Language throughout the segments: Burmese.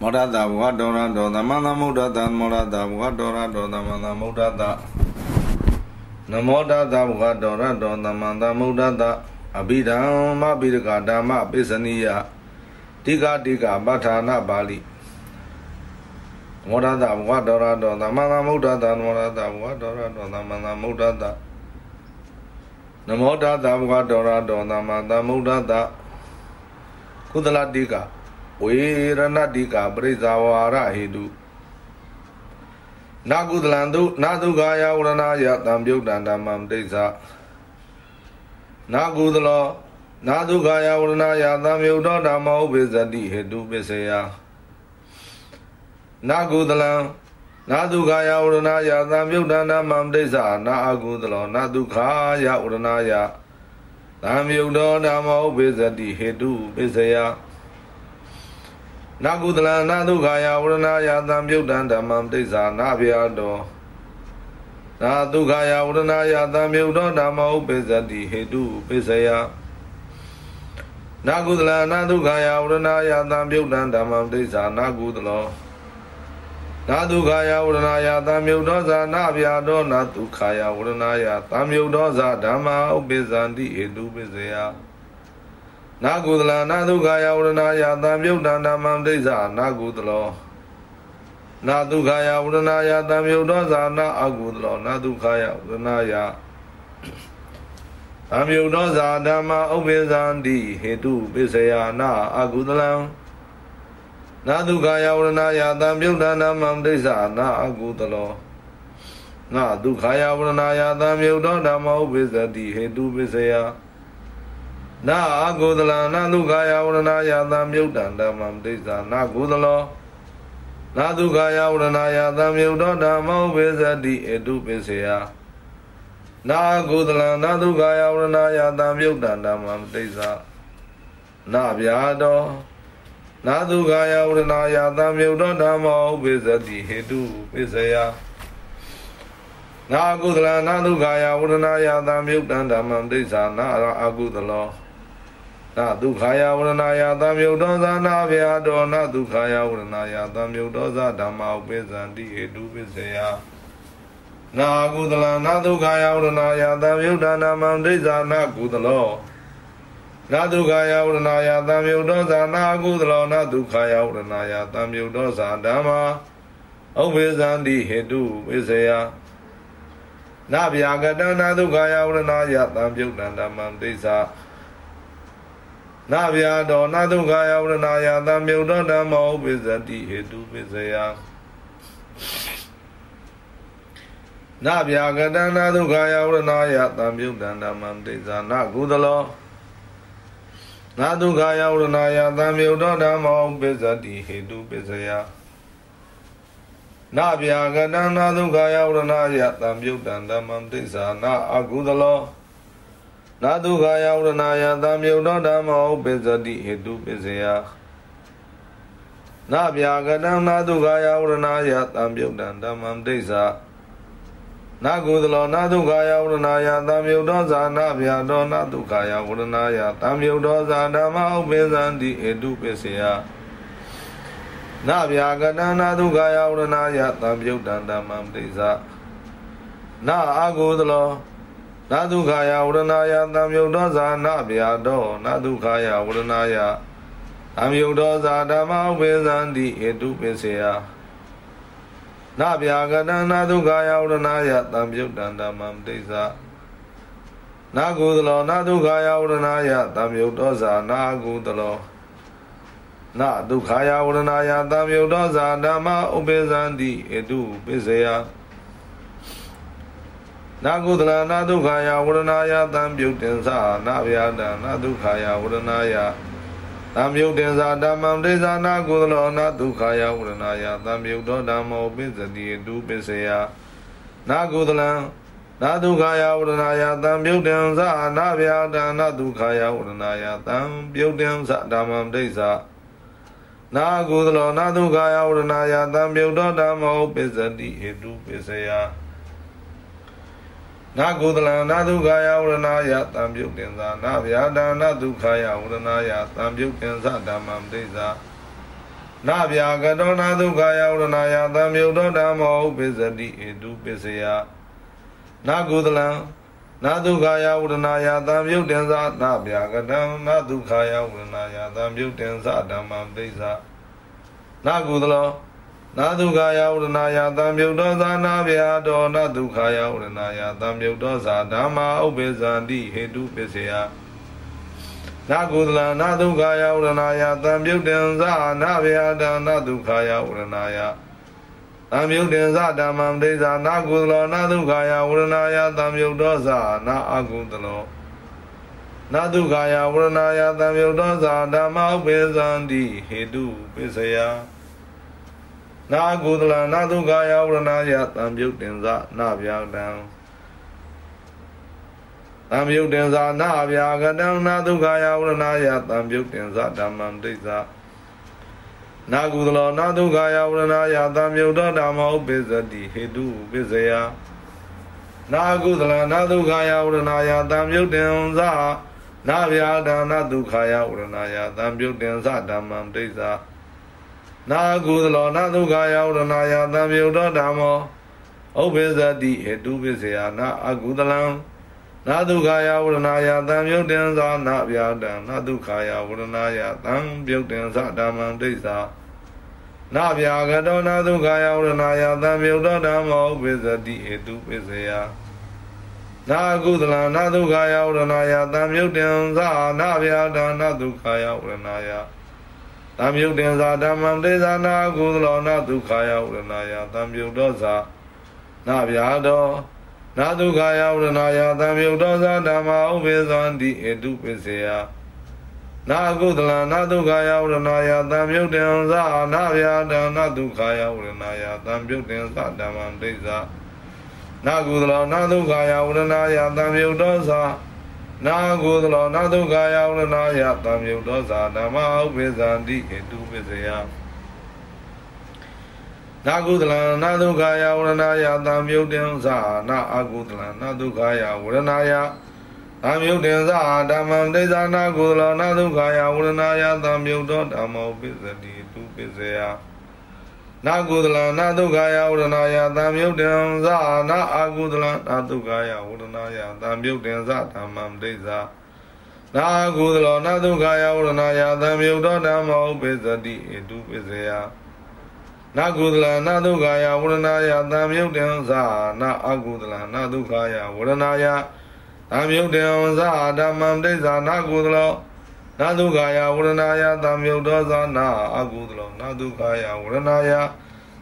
မောဒတာဘဝဒေါရဒေါသမန္တမုဒ္ဒတမောဒတာဘဝဒေါရဒေါသမန္တမုဒ္ဒတနမောဒတာဘဝဒေါရဒေါသမန္တမုဒ္ဒတအဘိဓမ္မပိရကဓမ္မပိစနိယတိကတိကပဋ္ဌာနာပါဠိမောဒတာဘဝဒေါရဒေါသမန္တမုဒ္ဒတနမောဒတာဘဝဒေါရဒေါသမန္တမုဒ္ဒတနမောဒတာဘဝဒေါရဒေါသမန္တမုဒ္ဒတကုသလတိက ဝေရဏတိကပရိဇာဝါရဟေတုနာကုသလံတုနာတုခာယဝရဏယတံပြုတ်တံဓမ္မံဒိဋ္ဌနာကုသလောနာတုခာယဝရဏယတံပြုတ်တော်ဓမ္မဥပိသတိဟေတုပစ္စယနာကုသလံနာတုခာယဝရဏယတံပြုတ်တံဓမ္မံဒိဋ္ဌနာအကုသလောနာတုခာယဝရဏယတံပြုတ်တော်ဓမ္မဥပိသတိဟေတုပစ္စယ နာကုသလနာဒုက္ခယဝရဏယသံပြုတ်တံဓမ္မံဒိဋ္ဌာနာဗျာတောနာဒုက္ခယဝရဏယသံပြုတ်တော်ဓမ္မဥပိသတိဟေတုပိစယနာကုသလနာဒုက္ခယဝရဏယသံပြုတ်တံဓမ္မံဒိဋ္ဌာနာကုသလောနာဒုက္ခယဝရဏယသံမြုတ်သောဇာနာဗျာတောနာဒုက္ခယဝရဏယသံမြုတ်သောဇာဓမ္မာဥပိသန္တိဟေတုပိစယ နာကုသလနာဒုက္ခယဝရဏယသံမြုတ်တန္တမံဒိဋ္ဌာနာကုသလောနာဒုက္ခယဝရဏယသံမြုတ်သောဇာနာအကုသလောနာဒုက္ခယဝရဏယသံမြုတ်သောဇာဓမ္မဥပ္ပဇံတိဟေတုပစ္စယနာအကုသလံနာဒုက္ခယဝရဏယသံမြုတ်တန္တမံဒိဋ္ဌာနာအကုသလောနာဒုက္ခယဝရဏယသံမြုတ်သောဓမ္မဥပ္ပဇတိဟေတုပစ္စယနာ အကုသလနာဒုက္ခယဝရဏယသံမြုတ်တံဓမ္မံဒိဋ္ဌာနာကုသလောနာဒုက္ခယဝရဏယသံမြုတ်တော်ဓမ္မောဝိဇတိအတုပိစေယနာကုသလနာဒုက္ခယဝရဏယသံမြုတ်တံဓမ္မံဒိဋ္ဌာနာဗျာတော်နာဒုက္ခယဝရဏယသံမြုတ်တော်ဓမ္မောဝိဇတိဟေတုပိစေယနာကုသလနာဒုက္ခယဝရဏယသံမြုတ်တံဓမ္မံဒိဋ္ဌာနာအကုသလော နဒုက္ခယဝရဏယသံမြုတ်သောသာနာဗျာတောနဒုက္ခယဝရဏယသံမြုတ်သောသာဓမ္မဥပိသန္တိဟေတုပစ္စယနာကုသလနာဒုက္ခယဝရဏယသံမြုတ်ဒါနမံဒိဋ္ဌာနာကုသလောနာဒုက္ခယဝရဏယသံမြုတ်သောသာနာကုသလောနာဒုက္ခယဝရဏယသံမြုတ်သောသာဓမ္မဥပိသန္တိဟေတုပစ္စယနာဗျာကတနာဒုက္ခယဝရဏယသံမြုတ်ဒါနမံဒိဋ္ဌာ နာဗျာတော်နာဒုက္ခယဝရဏယသံမြုတ်တော်ဓမ္မောဥပိသတိဟေတုပိစယနာဗျာကတနာဒုက္ခယဝရဏယသံမြုတ်တန္ဓမ္မံတိဇာနာကုသလောနာဒုက္ခယဝရဏယသံမြုတ်တော်ဓမ္မောဥပိသတိဟေတုပိစယနာဗျာကတနာဒုက္ခယဝရဏယသံမြုတ်တန္ဓမ္မံတိဇာနာအကုသလော နာတုခာယဝရဏယသံမြုတ်တော်ဓမ္မောပိစတိဟေတုပိစယနာဗျာကတံနာတုခာယဝရဏယသံမြုတ်တံဓမ္မံဒိဋ္ဌာနာကုသလောနာတုခာယဝရဏယသံမြုတ်တော်ဇာနာဗျာတော်နာတုခာယဝရဏယသံမြုတ်တော်ဇာဓမ္မဥပိသန္တိဟေတုပိစယနာဗျာကတံနာတုခာယဝရဏယသံမြုတ်တံဓမ္မံဒိဋ္ဌာနာအာကုသလော နာဒုက္ခယဝရဏယသံယုတ်သောဇာနာဗျာတောနာဒုက္ခယဝရဏယသံယုတ်သောဇာဓမ္မဥပေသန္တိဟေတုပိစေယနာဗျာကတနာဒုက္ခယဝရဏယသံယုတ်တံဓမ္မံဒိဋ္ဌာနာကုသလောနာဒုက္ခယဝရဏယသံယုတ်သောဇာနာကုသလောနာဒုက္ခယဝရဏယသံယုတ်သောဇာဓမ္မဥပေသန္တိဟေတုပိစေယ နာကုသလနာဒုက္ခယဝရဏယသံပြုတ်တင်္စနာဗျာဒနာဒုက္ခယဝရဏယသံပြုတ်တင်္စဓမ္မံဒိသနာကုသလောနာဒုက္ခယဝရဏယသံပြုတ်သောဓမ္မောပိစတိတုပိစယနာကုသလံနာဒုက္ခယဝရဏယသံပြုတ်တင်္စနာဗျာဒနာဒုက္ခယဝရဏယသံပြုတ်တင်္စဓမ္မံဒိသနာကုသလောနာဒုက္ခယဝရဏယသံပြုတ်သောဓမ္မောပိစတိဟေတုပိစယ နာကုသလနာဒုက္ခယဝရဏယတံပြုတ်တင်္သာနာဗျာဒါနာဒုက္ခယဝရဏယတံပြုတ်တင်္သာဓမ္မံဒိဋ္ဌာနာဗျာကတောနာဒုက္ခယဝရဏယသံမြုတ်တောဓမ္မောဥပိစတိဧတုပစ္စယနာကုသလံနာဒုက္ခယဝရဏယသံမြုတ်တင်္စနာဗျာကတံနာဒုက္ခယဝရဏယသံမြုတ်တင်္စဓမ္မံပိစ္ဆနာကုသလော နာဒုက္ခယဝရဏယသံမြုတ်တောသာနာဗျာတောနာဒုက္ခယဝရဏယသံမြုတ်တောသာဓမ္မာဥပိစ္ဆန္တိဟေတုပစ္စယနာကုသလနာဒုက္ခယဝရဏယသံပြုတ်တင်္စနာဗျာဒနာဒုက္ခယဝရဏယသံပြုတ်တင်္စဓမ္မံဒိသနာကုသလောနာဒုက္ခယဝရဏယသံပြုတ်တောဇာနာအကုသလောနာဒုက္ခယဝရဏယသံပြုတ်တောဇာဓမ္မဥပေသန္တိဟေတုပစ္စယ နာကုသလနာဒုက္ခယဝရဏယသံပြုတ်တင်္စနာဗျာဒံသံယုတ်တင်္စာနာဗျာကတံနာဒုက္ခယဝရဏယသံယုတ်တင်္စာဓမ္မံဒိဋ္ဌနာကုသလောနာဒုက္ခယဝရဏယသံယုတ်တော်ဓမ္မောပိစတိဟေတုပိစယနာကုသလနာဒုက္ခယဝရဏယသံယုတ်တင်္စာနာဗျာဒါနာဒုက္ခယဝရဏယသံယုတ်တင်္စာဓမ္မံဒိဋ္ဌ နာကုသလောနာဒုက္ခယဝရဏယသံယုတ်တော်ဓမ္မောဥပိစတိဟေတုပိစယနာအကုသလံနာဒုက္ခယဝရဏယသံယုတ်တင်္သာနာဗျာတံနာဒုက္ခယဝရဏယသံပြုတ်တင်္သာဓမ္မံဒိဋ္ဌာနာဗျာကတောနာဒုက္ခယဝရဏယသံပြုတ်တော်ဓမ္မောဥပိသတိဟေတုပိစယနာကုသလနာဒုက္ခယဝရဏယသံပြုတ်တင်္သာနာဗျာတံနာဒုက္ခယဝရဏယ သံပြုတ်တင်္သာဓမ္မံဒိဋ္ဌာနာကုသလောနာဒုက္ခယဝရဏယသံပြုတ်တော်သာနာဗျာတော်နာဒုက္ခယဝရဏယသံယုတ်တောသဓမ္မာဥပေသန္တိဧတုပစ္စယနာကုသလနာဒုက္ခယဝရဏယသံယုတ်တင်္သနာဗျာဒနာဒုက္ခယဝရဏယသံယုတ်တင်္သဓမ္မံဒိဋ္ဌနာကုသလနာဒုက္ခယဝရဏယသံယုတ်တောသ နာကုသလနာဒုက္ခယဝရဏယသံယုတ်တောသဓမ္မာဥပေသန္တိဧတုပစ္စယနာကုသလနာဒုက္ခယဝရဏယသံမြုတ်တင်္စနာအကုသလနာဒုက္ခယဝရဏယသံမြုတ်တင်္စဓမ္မံဒိသနာကုသလနာဒုက္ခယဝရဏယသံမြုတ်တောဓမ္မောပစ္စတိတုပစ္စယ နာကုသလနာဒုက္ခယဝရဏယသံမြုတ်တင်္စနာအကုသလနာဒုက္ခယဝရဏယသံမြုတ်တင်္စဓမ္မံဒိသနာကုသလနာဒုက္ခယဝရဏယသံမြုတ်တောဓမ္မောပစ္စတိတုပစ္စယနာကုသလနာဒုက္ခယဝရဏယသံယုတ်တံဇာနာအကုသလနာဒုက္ခယဝရဏယသံယုတ်တံဇာဓမ္မံဒိဋ္ဌာနာကုသလော နာဒုက္ခယဝရဏယသံယုတ်တောဇာနာအကုသလောနာဒုက္ခယဝရဏယ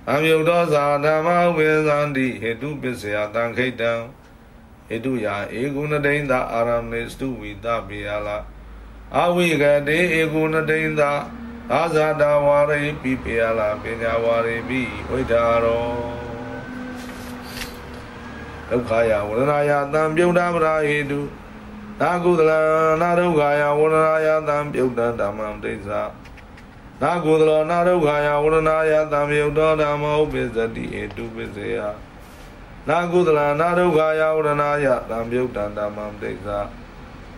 သံယုတ်တောဇာဓမ္မဝေဇန္တိဟေတုပစ္စယတံခိတံဟေတုယာဧကုဏတိန်သာအာရမေစတုဝိတပိယလာအဝိကတေဧကုဏတိန်သာအာဇာတဝါရိပိပယလာပညာဝါရိပိဝိဒါရောဒုက္ခယဝရဏယသံပြုတ်တာပရာဟိတု နာကုသလနာဒုက္ခယဝရဏယသံပြုတ်တာဓမ္မံဒိဋ္ဌာနာကုသလောနာဒုက္ခယဝရဏယသံပြုတ်တော်ဓမ္မောပိစတိဧတုပိစေယနာကုသလနာဒုက္ခယဝရဏယသံပြုတ်တာဓမ္မံဒိဋ္ဌာ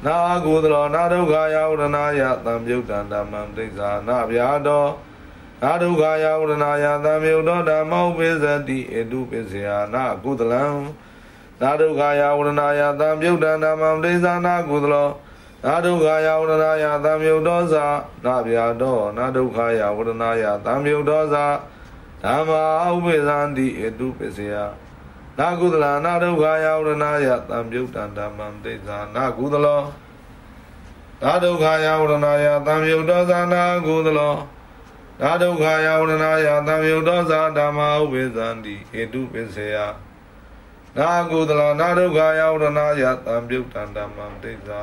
နာကုသလောနာဒုက္ခယဝရဏယသံယုတ်တံဓမ္မံဒိဋ္ဌာနာဗျာတောနာဒုက္ခယဝရဏယသံယုတ်တောဓမ္မောပိစတိဧတုပိစယနာကုသလံ နာဒုက္ခယဝရဏယသံယုတ်တံဓမ္မံဒိဋ္ဌာနာကုသလောနာဒုက္ခယဝရဏယသံယုတ်တောသာနာဗျာတောနာဒုက္ခယဝရဏယသံယုတ်တောသာဓမ္မာဥပိသန္တိဧတုပိစယနာကုသလနာဒုက္ခယဝရဏယသံပြုတ်တံဓမ္မံဒိဋ္ဌာနာကုသလောနာဒုက္ခယဝရဏယသံပြုတ်တောသာနာကုသလောနာဒုက္ခယဝရဏယသံပြုတ်တောသာဓမ္မဥပိသန္တိဟေတုပိစေယ နာကုသလနာဒုက္ခယဝရဏယသံပြုတ်တံဓမ္မံဒိဋ္ဌာ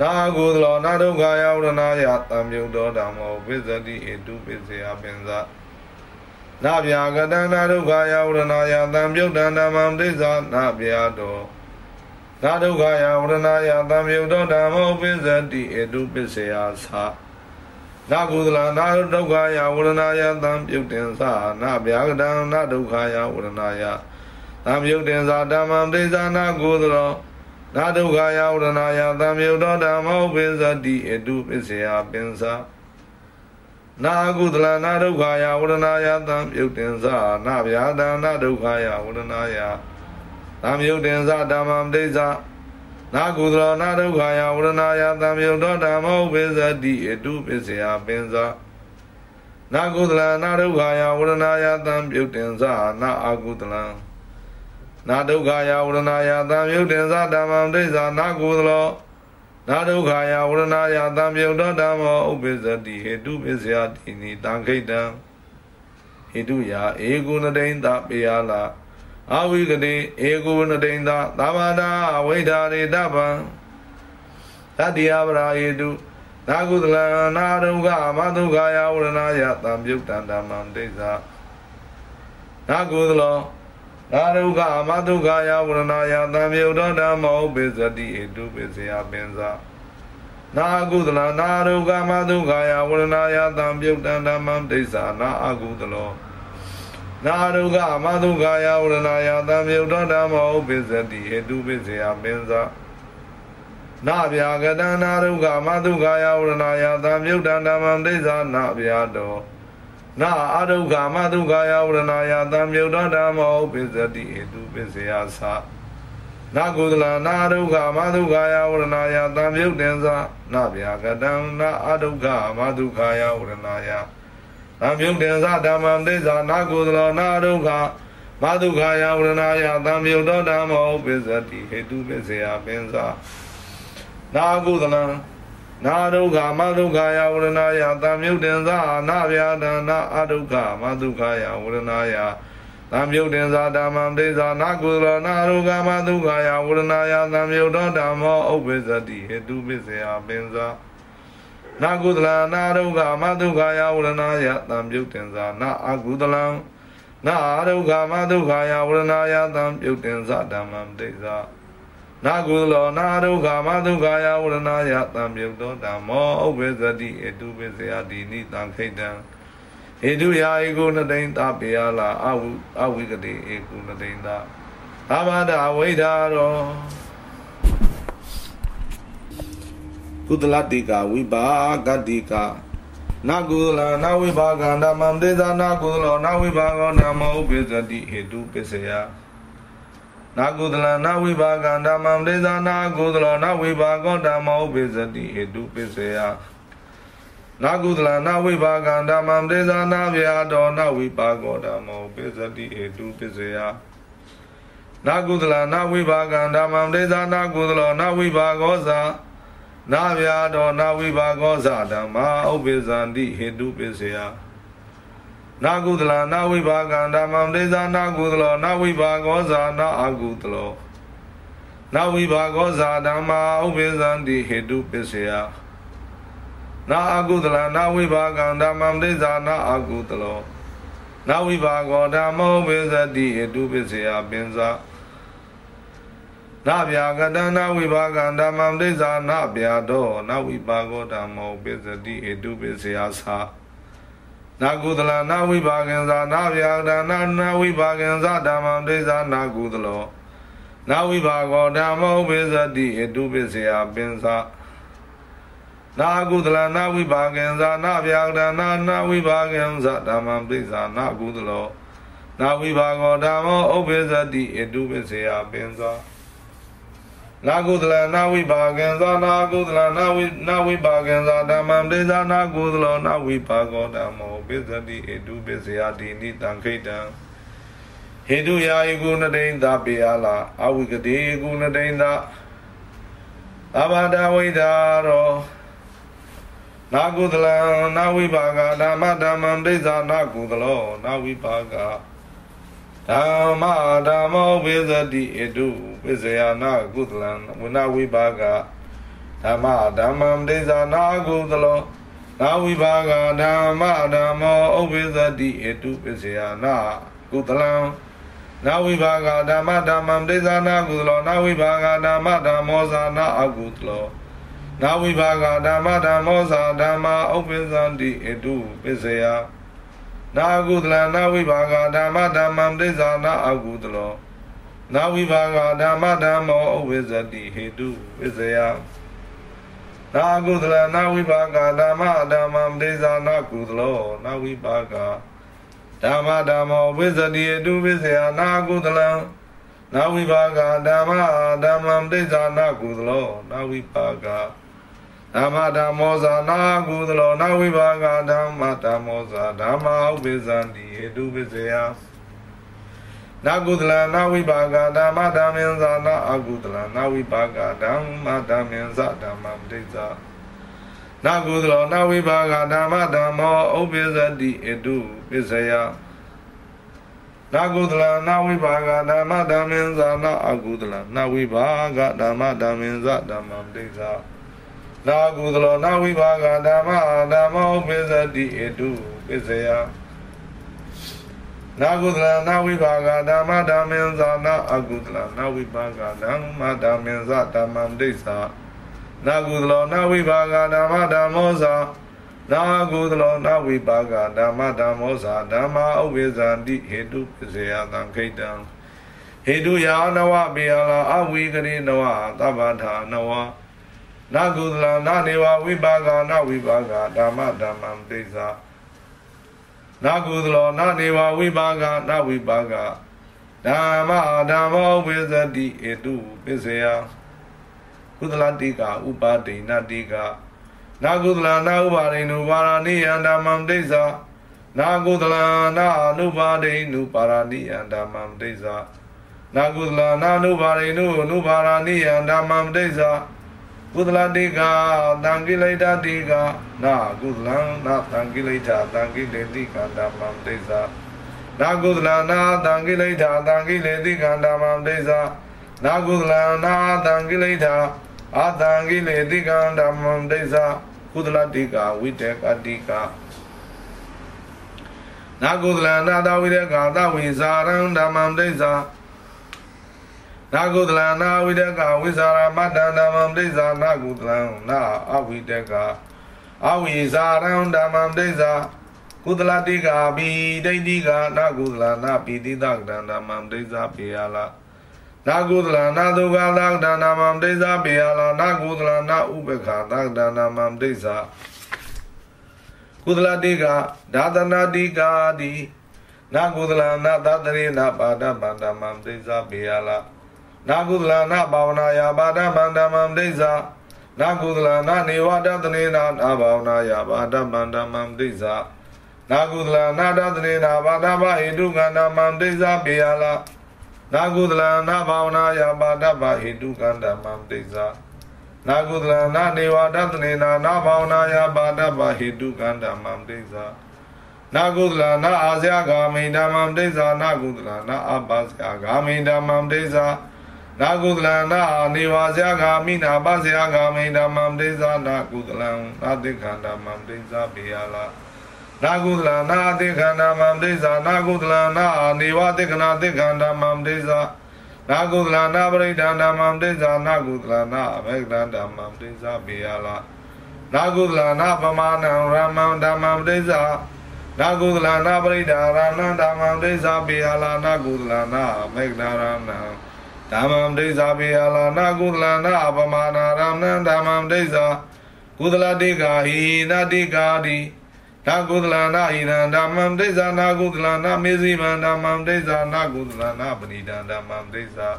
နာကုသလောနာဒုက္ခယဝရဏယသံပြုတ်တောဓမ္မောပိစတိဟေတုပိစေယပင်သာနာဗျာကတန္တာဒုက္ခယဝရဏယသံပြုတ်တန္တမံဒိသနာဗျာတောနာဒုက္ခယဝရဏယသံပြုတ်တောဓမ္မောပိစတိဧတုပစ္စယသာနာကုသလနာဒုက္ခယဝရဏယသံပြုတ်တင်္စနာဗျာကတန္နာဒုက္ခယဝရဏယ သံပြုတ်တင်္စဓမ္မံဒိသနာကုသလောနာဒုက္ခယဝရဏယသံပြုတ်တောဓမ္မောပိစတိဧတုပစ္စယပင်္စနနာကုသလနာဒုက္ခယဝရဏယသံပြုတ်တင်္စနာဗျာဒနာဒုက္ခယဝရဏယသံပြုတ်တင်္စဓမ္မံဒိဋ္ဌနာကုသလနာဒုက္ခယဝရဏယသံပြုတ်တော်ဓမ္မောပိစတိအတုပစ္စယပင်္စနာကုသလနာဒုက္ခယဝရဏယသံပြုတ်တင်္စနာအာကုသလနာ ဒုက္ခယဝရဏယသံပြုတ်တင်္စဓမ္မံဒိဋ္ဌနာကုသလောနာဒုက္ခယဝရဏယသံပြုတ်တော်ဓမ္မောဥပ္ပစ္စတိဟေတုပစ္စယတိနိတံခိတံဟေတုယဧကုဏတိန်တပေယလာအဝိကတိဧကုဏတိန်တသဗ္ဗတာအဝိဓာရေတပံတတိယပရာဟေတုနာကုသလနာဒုက္ခမဒုက္ခယဝရဏယသံပြုတ်တံဓမ္မံဒိဋ္ဌနာကုသလော နာဒုက္ခအမဒုက္ခယဝရဏယသံမြုဒ္ဓဓမ္မောပိစတိဧတုပိစယပင်္စနာကုသလနာဒုက္ခမဒုက္ခယဝရဏယသံပြုတ်တံဓမ္မံဒိဋ္ဌာနာအကုသလောနာဒုက္ခမဒုက္ခယဝရဏယသံမြုဒ္ဓဓမ္မောပိစတိဧတုပိစယပင်္စနာဗျာကတနာဒုက္ခမဒုက္ခယဝရဏယသံမြုဒ္ဓဓမ္မံဒိဋ္ဌာနာဗျာတော နာအဒုက္ခမဒုက္ခယဝရဏယသံမြုဒ္ဓဓမ္မောပိစတိဟေတုပစ္စယသနာကုသလနာဒုက္ခမဒုက္ခယဝရဏယသံမြုဒ္ဒေသနာဗျာကတံနာအဒုက္ခမဒုက္ခယဝရဏယသံမြုဒ္ဒေသဓမ္မံသေဇာနာကုသလနာဒုက္ခမဒုက္ခယဝရဏယသံမြုဒ္ဓဓမ္မောပိစတိဟေတုပစ္စယပင်္စနာကုသလံ နာဒုက္ခမဒုက္ခယဝရဏယသံမြုတ်တင်္စာနာဗျာဒနာအဒုက္ခမဒုက္ခယဝရဏယသံမြုတ်တင်္စာဓမ္မံဒေသာနာကုသလနာဒုက္ခမဒုက္ခယဝရဏယသံမြုတ်တော်ဓမ္မောဥပ္ပဇ္ဇတိဟေတုပစ္စယပင်္စာနာကုသလနာဒုက္ခမဒုက္ခယဝရဏယသံမြုတ်တင်္စာနာအကုသလံနာဒုက္ခမဒုက္ခယဝရဏယသံမြုတ်တင်္စာဓမ္မံဒေသာ နာကုလောနာဒုက္ခမဒုက္ခယဝရဏယတံပြုတ်သောဓမ္မောဥပ္ပဇတိအတုပစ္စယတိနိတံခိတံဟေတုယာဧကုနတိန်တပေယလာအဝုအဝိကတိဧကုနတိန်တအာမဒဝိဒါရောကုသလတိကဝိပါကတိကနာကုသလနာဝိပါကံဓမ္မံဒေသနာကုသလောနာဝိပါကောဓမ္မောဥပ္ပဇတိဟေတုပစ္စယ နာကုသလနာဝိပါကဓမ္မံဒေသနာကုသလောနာဝိပါကောဓမ္မောပိစတိဟေတုပစ္စယနာကုသလနာဝိပါကဓမ္မံဒေသနာဗျာတောနာဝိပါကောဓမ္မောပိစတိဟေတုပစ္စယနာကုသလနာဝိပါကဓမ္မံဒေသနာကုသလောနာဝိပါကောဇာနာဗျာတောနာဝိပါကောဇာဓမ္မာဥပ္ပဇန္တိဟေတုပစ္စယ နာကုသလနာဝိပါကံဓမ္မံဒေသနာကုသလောနာဝိပါကောဇာနာအကုသလောနာဝိပါကောဇာဓမ္မာဥပိသန္တိဟေတုပစ္စယနာအကုသလနာဝိပါကံဓမ္မံဒေသနာအကုသလောနာဝိပါကောဓမ္မောပိသတိဟေတုပစ္စယပင်္စနာဗျာကတနာဝိပါကံဓမ္မံဒေသနာဗျာတောနာဝိပါကောဓမ္မောပိသတိဟေတုပစ္စယသာ နာကုသလနာဝိပါကံသာနာဗျာဒနာနာဝိပါကံသာဓမ္မံဒိသနာကုသလောနာဝိပါကောဓမ္မောပိစတိအတုပိစယပင်သာနာကုသလနာဝိပါကံသာနာဗျာဒနာနာဝိပါကံသာဓမ္မံဒိသနာကုသလောနာဝိပါကောဓမ္မောဥပိစတိအတုပိစယပင်သာ နာကုသလနာဝိပါကံသာနာကုသလနာဝိနာဝိပါကံသာဓမ္မံဒေသနာကုသလောနာဝိပါကောဓမ္မောပိစတိဧတုပိစယတိနိတံခိတံဟေတုယာဧကုနတိန်သာပေယလာအဝိကတိဧကုနတိန်သာသဗ္ဗတဝိဒါရောနာကုသလနာဝိပါကဓမ္မဓမ္မံဒိသနာကုသလောနာဝိပါက ဓမ္မဓမ္မောပိစတိဧတုပိစယနာကုသလံဝိနာဝိပါကဓမ္မဓမ္မံဒိသနာကုသလောနာဝိပါကဓမ္မဓမ္မောဥပိစတိဧတုပိစယနာကုသလံနာဝိပါကဓမ္မဓမ္မံဒိသနာကုသလောနာဝိပါကဓမ္မဓမ္မောဇာနာအကုသလောနာဝိပါကဓမ္မဓမ္မောဇာဓမ္မာဥပိသန္တိဧတုပိစယနာ ကုသလနာဝိပါကဓမ္မဓမ္မံဒိသနာအကုသလောနာဝိပါကဓမ္မဓမ္မောဥပ္ပဇ္ဇတိဟေတုဝိဇယနာကုသလနာဝိပါကဓမ္မဓမ္မံဒေဇာနာကုသလောနာဝိပါကဓမ္မဓမ္မောဝိဇ္ဇတိအတုဝိဇ္ဇယနာကုသလံနာဝိပါကဓမ္မဓမ္မံဒေဇာနာကုသလောနာဝိပါက ဓမ္မဓမ္မောဇာနာကုသလောနာဝိပါကဓမ္မဓမ္မောဇာဓမ္မဥပိဇံတိအတုဝိဇ္ဇယနာကုသလနာဝိပါကဓမ္မဓမ္မင်္ဇာနာအကုသလနာဝိပါကဓမ္မဓမ္မင်္ဇာဓမ္မံဒိဇာနာကုသလောနာဝိပါကဓမ္မဓမ္မောဥပိဇတိအတုပစ္စယနာကုသလနာဝိပါကဓမ္မဓမ္မင်္ဇာနာအကုသလနာဝိပါကဓမ္မဓမ္မင်္ဇာဓမ္မံဒိဇာ နာကုသလောနာဝိပါကဓမ္မဓမ္မောဥပိဇတိအတုပစ္စယနာကုသလနာဝိပါကဓမ္မဓမ္မင်္ဇာနာအကုသလနာဝိပါကဓမ္မဓမ္မင်္ဇာဓမ္မံဒိသနာကုသလောနာဝိပါကဓမ္မဓမ္မောဇာနာကုသလောနာဝိပါကဓမ္မဓမ္မောဇာဓမ္မဥပိဇာတိဟေတုပစ္စယသံခိတံဟေတုယာနဝပိယလာအဝိကရိနဝသဗ္ဗထာနဝ နာကုသလနာနေဝဝိပါကနာဝိပါကဓမ္မဓမ္မံဒိသနာကုသလောနာနေဝဝိပါကနာဝိပါကဓမ္မဓမ္မောဝိဇတိဧတုပစ္စယကုသလတိကဥပါဒိနတိကနာကုသလနာဥပါဒိနုပါရဏိယံဓမ္မံဒိသနာကုသလနာအနုပါဒိနုပါရဏိယံဓမ္မံဒိသနာကုသလနာအနုပါဒိနုအနုပါရဏိယံဓမ္မံဒိသ ကုသလတိကတံကိလေသာတိကနာကုသလံနာတံကိလေသာတံကိလေတိကဓမ္မံဒိသနာကုသလနာတံကိလေသာတံကိလေတိကဓမ္မံဒိသနာကုသလနာတံကိလေသာအာတံကိလေတိကဓမ္မံဒိသကုသလတိကဝိတေကတိကနာကုသလနာတဝိတေကသဝိဇာရံဓမ္မံဒိသ နာကုသလနာဝိတကဝိဇာရမတ္တဓမ္မံဒိဇာနာကုသလံနာအဝိတကအဝိဇာရံဓမ္မံဒိဇာကုသလတိကာပိဒိဋ္ဌိကနာကုသလနာပိတိတကဓမ္မံဒိဇာပေယလာနာကုသလနာဒုက္ခသကဓမ္မံဒိဇာပေယလာနာကုသလနာဥပခာသကဓမ္မံဒိဇာကုသလတိကဒါသနာတိကာတိနာကုသလနာသတရေနာပါဒဗန္ဓမ္မံဒိဇာပေယလာ နာကုသလနာဘာဝနာယာပါဒဗန္ဓမံဒိဋ္ဌာနာကုသလနာနေဝတတနေနာနာဘာဝနာယာပါဒဗန္ဓမံဒိဋ္ဌာနာကုသလနာတတနေနာဘာဒဗဟိတုကန္ဓမံဒိဋ္ဌာပေယလာနာကုသလနာဘာဝနာယာပါဒဗဟိတုကန္ဓမံဒိဋ္ဌာနာကုသလနာနေဝတတနေနာနာဘာဝနာယာပါဒဗဟိတုကန္ဓမံဒိဋ္ဌာနာကုသလနာအာဇယဂာမိဓမ္မံဒိဋ္ဌာနာကုသလနာအပ္ပဇယဂာမိဓမ္မံဒိဋ္ဌာ နာကုသလနာနေဝါဇယဂာမိနာပဇယဂာမိဓမ္မံဒိသနာကုသလံနာတိခန္ဓမ္မံဒိသပိယလာနာကုသလနာတိခန္ဓမ္မံဒိသနာကုသလနာနေဝတိခဏတိခန္ဓမ္မံဒိသနာကုသလနာပရိဒန္ဓမ္မံဒိသနာကုသလနာအဘေကန္ဓမ္မံဒိသပိယလာနာကုသလနာပမာဏံရမံဓမ္မံဒိသနာကုသလနာပရိဒါရဏံဓမ္မံဒိသပိယလာနာကုသလနာအဘေကန္ဓရဏံ ဓမ္မံဒိဋ္ဌာပိယလာနာကုသလနာအပမာနာရမဏံဓမ္မံဒိဋ္ဌာကုသလတိကာဟိနတိကာတိနာကုသလနာဣရံဓမ္မံဒိဋ္ဌာနာကုသလနာမေဇိမံဓမ္မံဒိဋ္ဌာနာကုသလနာပဏိတံဓမ္မံဒိဋ္ဌာ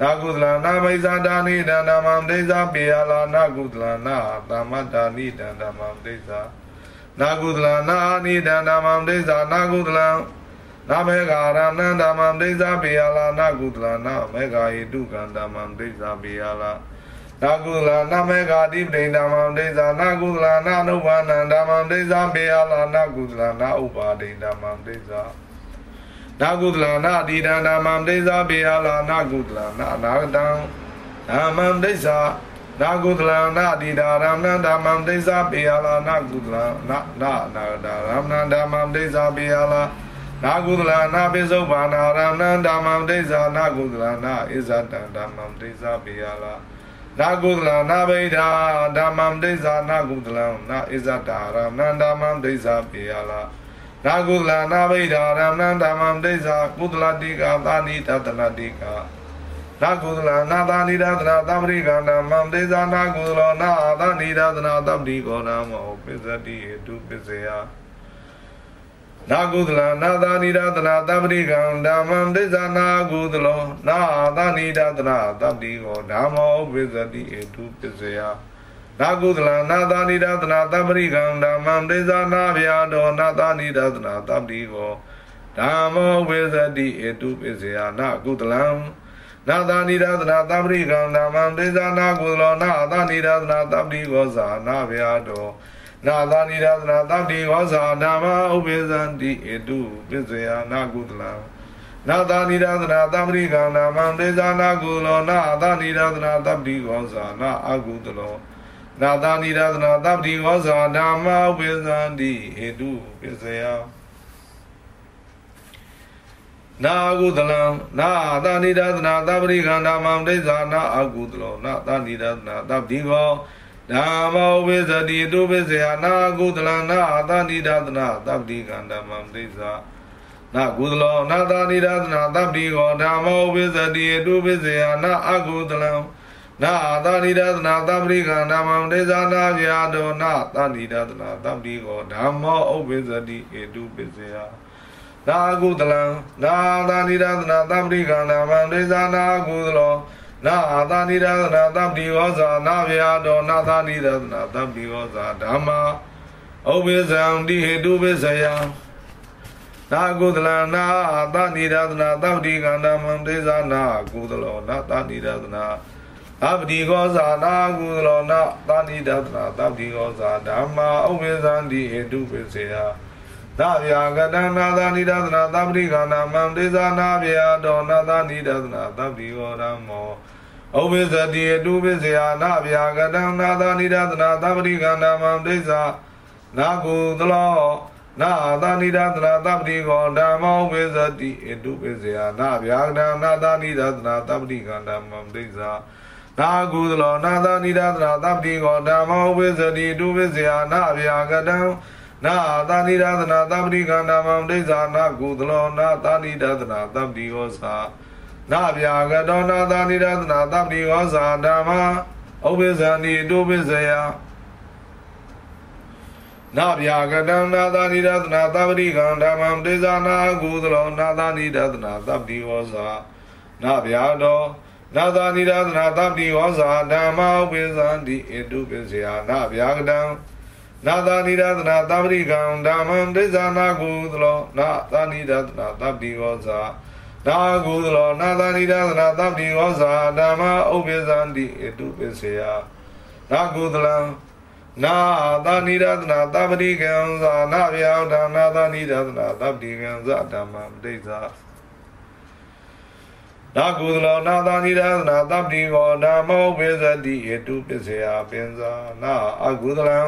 နာကုသလနာမိဇာတာနိဓမ္မံဒိဋ္ဌာပိယလာနာကုသလနာသမ္မတာနိဓမ္မံဒိဋ္ဌာနာကုသလနာနိဓမ္မံဒိဋ္ဌာနာကုသလံနာ မေဃာရဏံဓမ္မံဒိဋ္ဌာပိယလာနာကုသလနာမေဃာဟိတုကံဓမ္မံဒိဋ္ဌာပိယလာနာကုသလနာမေဃာတိပဋိဓမ္မံဒိဋ္ဌာနာကုသလနာနုဘာနံဓမ္မံဒိဋ္ဌာပိယလာနာကုသလနာဥပါဒိဓမ္မံဒိဋ္ဌာနာကုသလနာတိတံဓမ္မံဒိဋ္ဌာပိယလာနာကုသလနာအနာဂတံဓမ္မံဒိဋ္ဌာနာကုသလနာတိတာရမဏဓမ္မံဒိဋ္ဌာပိယလာနာကုသလနာနာအနာဂတရမဏဓမ္မံဒိဋ္ဌာပိယလာ နာကုသလနာပိစုဘာနာရဏံဓမ္မံဒိသနာကုသလနာဣဇတံဓမ္မံဒိသပိယလာနာကုသလနာဗိဓာဓမ္မံဒိသနာကုသလံနာဣဇတရဏံဓမ္မံဒိသပိယလာနာကုသလနာဗိဓာရဏံဓမ္မံဒိသကုသလတိကသာနိတတနတိကနာကုသလနာသာနိဒသနာသပ္ပရိကန္တမံတေဇာနာကုသလောနာသာနိဒသနာသပ္ပတိကောနာမောပစ္စတိဟေတုပစ္စယ နာကုသလနာသာနိဒသနာသပ္ပရိကန္တမံတေဇာနာကုသလောနာသာနိဒသနာသပ္ပတိကောဓမ္မောပစ္စတိဟေတုပစ္စယနာကုသလနာသာနိဒသနာသပ္ပရိကန္တမံတေဇာနာဗျာတောနာသာနိဒသနာသပ္ပတိကောဓမ္မောဝိသတိဟေတုပစ္စယနာကုသလံနာသာနိရသနာသပ္ပရိကံနာမံဒေသနာကုသလောနာသာနိရသနာသပ္ပိဂောဇာနာဗျာတော နာသာနိရသနာသပ္ပိဂောဇာနာမဥပိသန္တိဧတုပစ္စယနာကုသလံနာသာနိရသနာသပ္ပရိကံနာမံဒေသနာကုသလောနာသာနိရသနာသပ္ပိဂောဇာနာအကုသလောနာသာနိရသနာသပ္ပိဂောဇာနာမဥပိသန္တိဧတုပစ္စယနာကုသလံနာသာနိဒသနာသဗ္ဗရိခန္ဓာမံဒိဋ္ဌာနာအကုသလောနာသာနိဒသနာသဗ္ဗိကော ဓမ္မောဝိဇတိတုပိစေယနာကုသလံနာသာနိဒသနာသဗ္ဗိခန္ဓာမံဒိဋ္ဌာနာကုသလောနာသာနိဒသနာသဗ္ဗိကောဓမ္မောဝိဇတိတုပိစေယနာအကုသလံနာသာနိဒသနာသဗ္ဗိခန္ဓာမံဒိဋ္ဌာနာဗျာဒောနာသာနိဒသနာသဗ္ဗိကောဓမ္မောဥပိဇတိဧတုပိစေယနာကုသလံနာသာနိရသနာသဗ္ဗိကနာမံဒေဇာနာကုသလော နာသာနိရသနာသဗ္ဗိဝဇာနာဗျာတောနာသာနိရသနာသဗ္ဗိဝဇာဓမ္မာဥပိဇံတိဟေတုပိစယံနာကုသလံနာသာနိရသနာသဗ္ဗိကနာမံဒေဇာနာကုသလောနာသာနိရသနာသဗ္ဗိကောဇာနာကုသလောနာသာနိရသနာသဗ္ဗိကောဇာဓမ္မာဥပိဇံတိဟေတုပိစယံ သဗျာကတနာသာနိဒသနာသပ္ပိကနာမံဒေသနာဗျာတောနာသာနိဒသနာသဗ္ဗိဝရမောဩဝိဇတိအတုပိစယာနာဗျာကတနာသာနိဒသနာသပ္ပိကနာမံဒေသနာကုသလောနာသာနိဒသနာသဗ္ဗိကောဓမ္မောဝိဇတိအတုပိစယာနာဗျာကတနာသာနိဒသနာသဗ္ဗိကနာမံဒေသနာကုသလောနာသာနိဒသနာသဗ္ဗိကောဓမ္မောဝိဇတိတုပိစယာနာဗျာကတံနာ သာနိရသနာသဗ္ဗတိကနာမံဒိဋ္ဌာနာကုသလောနာသာနိရသနာသဗ္ဗတိဟောသာနာဗျာကတောနာသာနိရသနာသဗ္ဗတိဟောသာဓမ္မဥပိဇာနိတုပိဇယနာဗျာကတံနာသာနိရသနာသဗ္ဗတိကံဓမ္မံဒိဋ္ဌာနာကုသလောနာသာနိရသနာသဗ္ဗတိဟောသာနာဗျာတောနာသာနိရသနာသဗ္ဗတိဟောသာဓမ္မဥပိဇာနိတုပိဇယနာဗျာကတံ နာသာနိရသနာသဗ္ဗရိကံဓမ္မံဒိသနာကုသလောနာသာနိရသနာသဗ္ဗိဝောဇာနာကုသလောနာသာနိရသနာသဗ္ဗိဝောဇာဓမ္မဥပ္ပဇန္တိအတုပစ္စယနာကုသလံနာသာနိရသနာသဗ္ဗရိကံဇာနာဗျာဒါနာသာနိရသနာသဗ္ဗိကံဇာဓမ္မံဒိသနာကုသလောနာသာနိရသနာသဗ္ဗိဝောဓမ္မောပိစတိအတုပစ္စယပင်ဇာနာအကုသလံ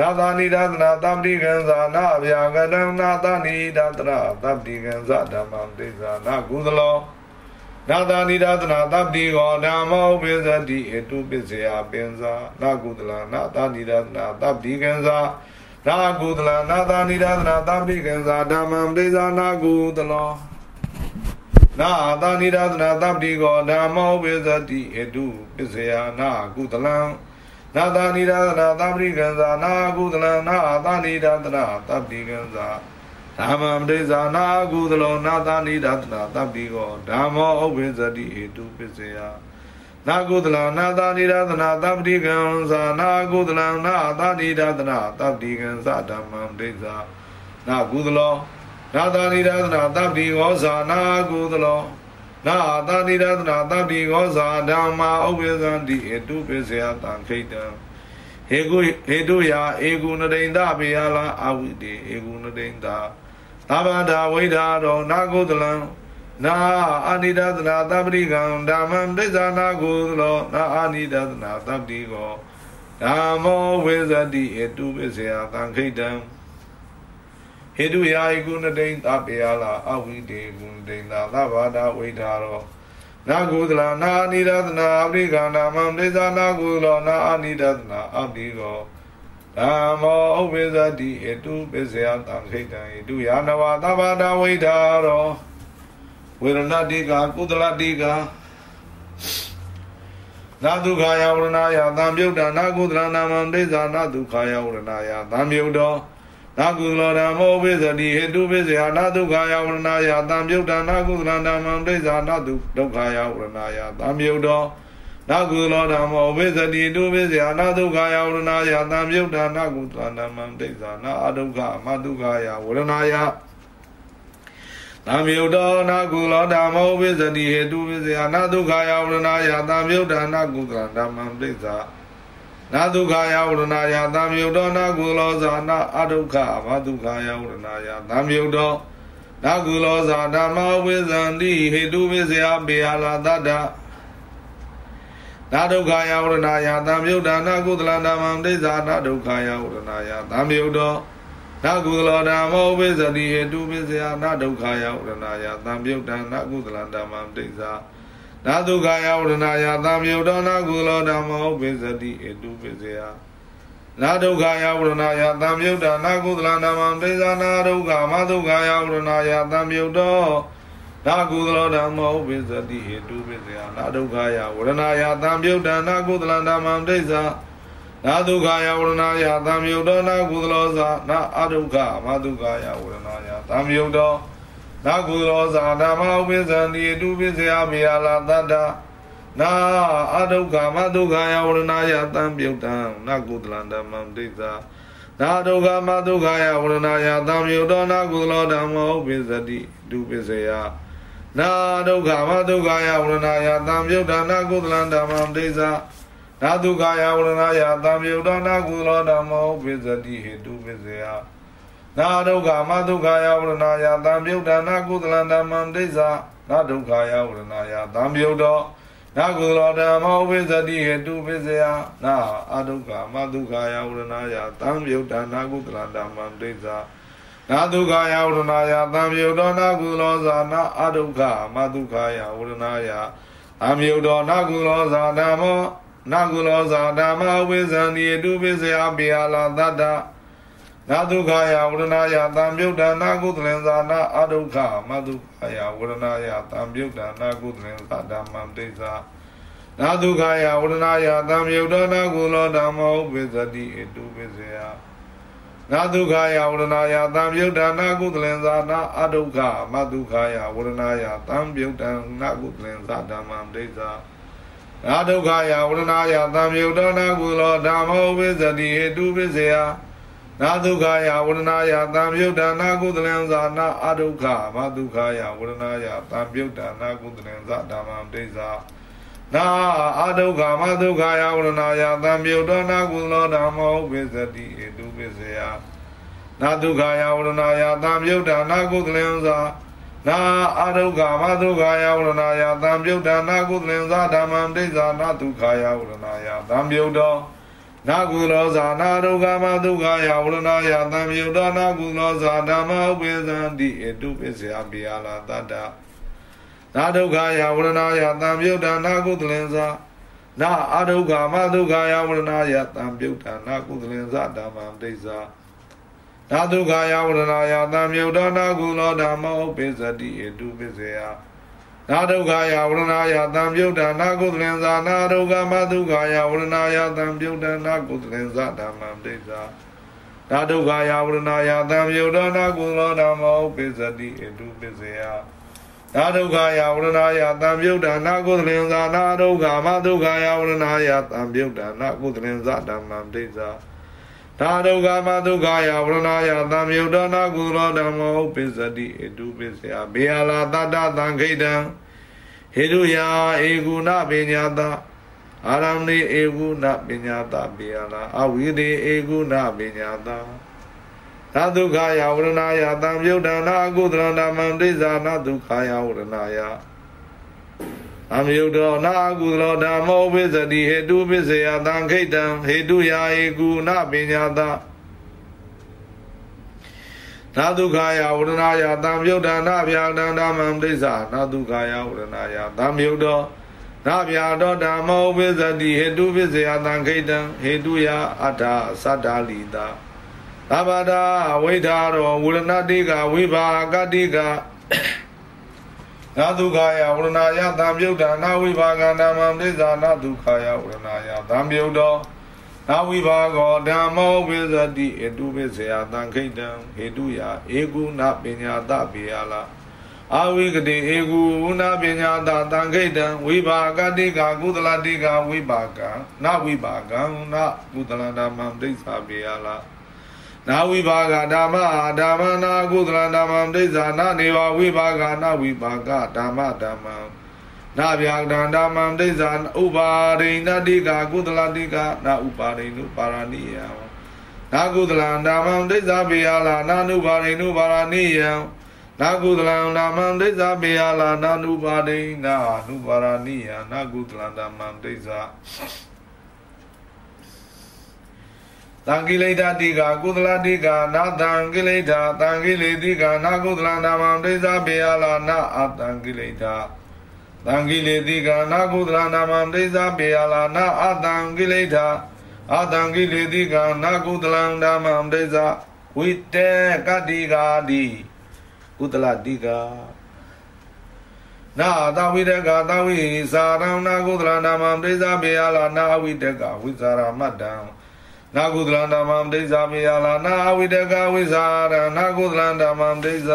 နာသာနိဒသနာသဗ္ဗိကံဇာနာဗျာကတံနာသာနိဒသနာသဗ္ဗိကံဇဓမ္မံတေဇာနာကုသလောနာသာနိဒသနာသဗ္ဗိကောဓမ္မောပိစတိအတုပစ္စယပင်ဇာနာကုသလနာသာနိဒသနာသဗ္ဗိကံဇာနာကုသလနာသာနိဒသနာသဗ္ဗိကံဇာဓမ္မံတေဇာနာကုသလောနာသာနိဒသနာသဗ္ဗိကောဓမ္မောပိစတိအတုပစ္စယနာကုသလံ နာသာနိဒသနာသဗ္ဗိကံသာနာကုသလနာသာနိဒသနာသဗ္ဗိကံသာဓမ္မံဒိဇာနာကုသလောနာသာနိဒသနာသဗ္ဗိကောဓမ္မောဥပ္ပဇတိဟေတုပစ္စယနာကုသလနာသာနိဒသနာသဗ္ဗိကံသာနာကုသလနာသာနိဒသနာသဗ္ဗိကံသာဓမ္မံဒိဇာနာကုသလောနာသာနိဒသနာသဗ္ဗိကောဇာနာကုသလော နာသာနိရသနာတပ္တိကောဇာဓမ္မာဥပ္ပဇံတိအတုပစ္စယတံခိတံဟေကုဟေတုယာဧကုနတိန်တပေယလာအဝိတေဧကုနတိန်တသဗ္ဗန္တာဝိဒါရောနာကုသလံနာအာနိဒသနာတပ္တိကံဓမ္မံဒိသနာကုသလောနာအာနိဒသနာတပ္တိကောဓမ္မောဝိဇတိအတုပစ္စယတံခိတံ ဟေတုယာယကုဏတိန်သပေယလာအဝိတေကုဏတိန်သာသဘာဒဝိဒါရောနာကုသလနာနိဒသနာအပရိကနာမံဒေသနာကုသလောနာအနိဒသနာအပိကောဓမ္မောဥပ္ပဇတိအတုပစ္စယတံခိတံဣတုယာနဝသဘာဒဝိဒါရောဝေရဏတိကာကုသလတိကာနာဒုက္ခယဝရဏယသံပြုတ်တာနာကုသလနာမံဒိဋ္ဌာနာဒုက္ခယဝရဏယသံပြုတ်တော် နာကုသလဓမ္မောဝိဇတိဟေတုပိစေဟာနာဒုက္ခယဝရဏယသံပြုတ်တာနာကုသလဓမ္မံဒိဋ္ဌာနာဒုဒုက္ခယဝရဏယသံပြုတ်တော်နာကုသလဓမ္မောဝိဇတိတုပိစေဟာနာဒုက္ခယဝရဏယသံပြုတ်တာနာကုသလဓမ္မံဒိဋ္ဌာနာအဒုက္ခအမဒုက္ခယဝရဏယသံမြုတောနာကုလောဓမ္မောဝိဇတိဟေတုဝိဇယနာဒုက္ခယဝရဏယသံမြုဒ္ဒနာကုသလဓမ္မံပရိစ္ဆာ နာဒုက္ခယဝရဏယသံမြုတောနာကုလောဇာနာအဒုက္ခမဒုက္ခယဝရဏယသံမြုတောနာကုလောဇာဓမ္မဝိဇန္တိဟေတုဝိဇယပေယလာတတ္တနာဒုက္ခယဝရဏယသံမြုဒ္ဒနာကုသလဓမ္မံပရိစ္ဆာနာဒုက္ခယဝရဏယသံမြုတောနာကုသလောဓမ္မောဝိဇတိဟေတုပိစယနာဒုက္ခယဝရဏယသံပြုတ်တံနာကုသလဓမ္မံတိစ္ဆာ နာဒုက္ခယဝရဏယသံပြုတ်တောနာကုသလောဓမ္မောဝိဇတိဟေတုပိစယနာဒုက္ခယဝရဏယသံပြုတ်တံနာကုသလဓမ္မံတိစ္ဆာနာဒုက္ခမဒုက္ခယဝရဏယသံပြုတ်တောနာကုသလောဓမ္မောဝိဇတိဟေတုပိစယနာဒုက္ခယဝရဏယသံပြုတ်တံနာကုသလဓမ္မံတိစ္ဆာနာဒုက္ခယဝရဏယသံယုတ်တောနာကုသလောဇာနာအဒုက္ခမဒုက္ခယဝရဏယသံယုတ်တော နာကုသလောဇာဓမ္မဥပိသံတိတုပိစယမေယလာတတ္တနာအဒုက္ခမဒုက္ခယဝရဏယသံယုတ်တံနာကုသလံဓမ္မံဒိဋ္ဌာနာဒုက္ခမဒုက္ခယဝရဏယသံယုတ်တောနာကုသလောဓမ္မဥပိသတိတုပိစယနာဒုက္ခမဒုက္ခယဝရဏယသံယုတ်တံနာကုသလံဓမ္မံဒိဋ္ဌာနာတုကာယဝရဏယသံယုဒ္ဒနာကုလောဓမ္မောပိစတိဟေတုပိစယ နာဒုက္ခမဒုက္ခယဝရဏယသံယုဒ္ဒနာကုသလဓမ္မံဒိဋ္ဌာနာဒုက္ခယဝရဏယသံယုဒ္ဒောနာကုလောဓမ္မောပိစတိဟေတုပိစယနာအဒုက္ခမဒုက္ခယဝရဏယသံယုဒ္ဒနာကုသလဓမ္မံဒိဋ္ဌာနာဒုက္ခယဝရဏယသံယုဒ္ဒောနာကုလောဇာနာအဒုက္ခမဒုက္ခယဝရဏယအမြုဒ္ဒောနာကုလောဇာဓမ္မောနာကုလောဇာဓမ္မဝိဇံဒီတုပိစယပိယလာတတ္တ နာဒုက္ခယဝရဏယသံပြုတ်တနာကုသလင်္ဇာနာအဒုက္ခမဒုက္ခယဝရဏယသံပြုတ်တနာကုသလင်္ဇာဓမ္မံတိစ္ဆာနာဒုက္ခယဝရဏယသံပြုတ်တနာကုလောဓမ္မောပိစတိအတုပိစယနာဒုက္ခယဝရဏယသံပြုတ်တနာကုသလင်္ဇာနာအဒုက္ခမဒုက္ခယဝရဏယသံပြုတ်တနာကုသလင်္ဇာဓမ္မံတိစ္ဆာနာဒုက္ခယဝရဏယသံယုတ်တနာကုလောဓမ္မောဝိဇတိဟေတုပိစေယ နာဒုက္ခယဝရဏယသံယုတ်တနာကုသလံဇာနာအဒုက္ခမဒုက္ခယဝရဏယသံယုတ်တနာကုသလံဇာဓမ္မံဒိဋ္ဌာနာအဒုက္ခမဒုက္ခယဝရဏယသံယုတ်တနာကုသလောဓမ္မောဝိဇတိဟေတုပိစေယနာဒုက္ခယဝရဏယသံယုတ်တနာကုသလံဇာနာအာဒုက္ခမဒုက္ခယဝရဏယသံပြုတ်တနာကုသလင်္ဇာဓမ္မံဒိဋ္ဌာနာဒုက္ခယဝရဏယသံပြုတ်တော နာကုလောဇာနာဒုက္ခမဒုက္ခယဝရဏယသံပြုတ်တောနာကုလောဇာဓမ္မဥပိသံတိအတုပစ္စယပိယလာတတ္တနာဒုက္ခယဝရဏယသံပြုတ်တနာကုသလင်္ဇာနာအာဒုက္ခမဒုက္ခယဝရဏယသံပြုတ်တနာကုသလင်္ဇာဓမ္မံဒိဋ္ဌာနာဒုက္ခယဝရဏယသံမြုဒ္ဒနာကုလောဓမ္မောပိစတိအတုပိစေယ နာဒုက္ခယဝရဏယသံမြုဒ္ဒနာကုသလင်္ဇာနာဒုက္ခမဒုက္ခယဝရဏယသံမြုဒ္ဒနာကုသလင်္ဇာဓမ္မံဒိဋ္ဌာနာဒုက္ခယဝရဏယသံမြုဒ္ဒနာကုလောဓမ္မောပိစတိအတုပိစေယနာဒုက္ခယဝရဏယသံမြုဒ္ဒနာကုသလင်္ဇာနာဒုက္ခမဒုက္ခယဝရဏယသံမြုဒ္ဒနာကုသလင်္ဇာဓမ္မံဒိဋ္ဌာ သာဒုက္ခမဒုက္ခယဝရဏယသံယုဒ္ဒနာကုလောဓမ္မောပိစတိအတုပိစယဘေယလာတတသံခိတံဟေတုယာဧကုဏပညာတာအာရမဏိဧကုဏပညာတာဘေယလာအဝိရေဧကုဏပညာတာသာဒုက္ခယဝရဏယသံယုဒ္ဒနာကုသလဓမ္မံဒိဇာနာဒုက္ခယဝရဏယ အမြုတောနာကုသလောဓမ္မောဝိဇတိဟေတုပိစေယသံခိတံဟေတုယာဧကုဏပညာတာနာဒုက္ခယဝရဏယသံယုတ်တနာဗျာဒန္ဓမံဒိဋ္ဌာနာဒုက္ခယဝရဏယသံယုတ်တောနာဗျာတောဓမ္မောဝိဇတိဟေတုပိစေယသံခိတံဟေတုယာအတ္ထာသတ္တာလိတာသဗ္ဗတာဝိထာရောဝရဏတိကဝိဘာကတိက နာဒုက္ခယဝရဏယသံပြုတ်တာနာဝိဘာကဓမ္မံဒိသနာဒုက္ခယဝရဏယသံပြုတ်တော်နာဝိဘာကောဓမ္မောဝိဇတိအတုပိစေယသံခိတံဟေတုယဧကုဏပညာတပိယလာအာဝိကတိဧကုဏပညာတသံခိတံဝိဘာကတိကကုသလတိကဝိဘာကနဝိဘာကံနကုသလဓမ္မံဒိသပိယလာ နာဝိဘာဂဓမ္မဓမ္မနာကုသလဓမ္မံဒိသနာနေဝဝိဘာဂနာဝိဘာဂဓမ္မဓမ္မံနာဗျာဒန္ဓမ္မံဒိသဥပါရိဏတိကကုသလတိကနာဥပါရိဏုပါရဏိယံနာကုသလဓမ္မံဒိသပိယလာနာနုပါရိဏုပါရဏိယံနာကုသလဓမ္မံဒိသပိယလာနာနုပါရိဏနုပါရဏိယံနာကုသလဓမ္မံဒိသ တံကိလေသာတိကကုသလတိကနာတံကိလေသာတံကိလေတိကနာကုသလဓမ္မံဒိသပိယလာနာအတံကိလေသာတံကိလေတိကနာကုသလဓမ္မံဒိသပိယလာနာအတံကိလေသာအတံကိလေတိကနာကုသလဓမ္မံဒိသဝိတေကတိကာတိကုသလတိကနာသဝိတကသဝိသာရဏနာကုသလဓမ္မံဒိသပိယလာနာဝိတကဝိဇာရမတ္တံ နာကုသလဓမ္မံဒိသမေယလာနာဝိတကဝိဇာရနာကုသလဓမ္မံဒိသ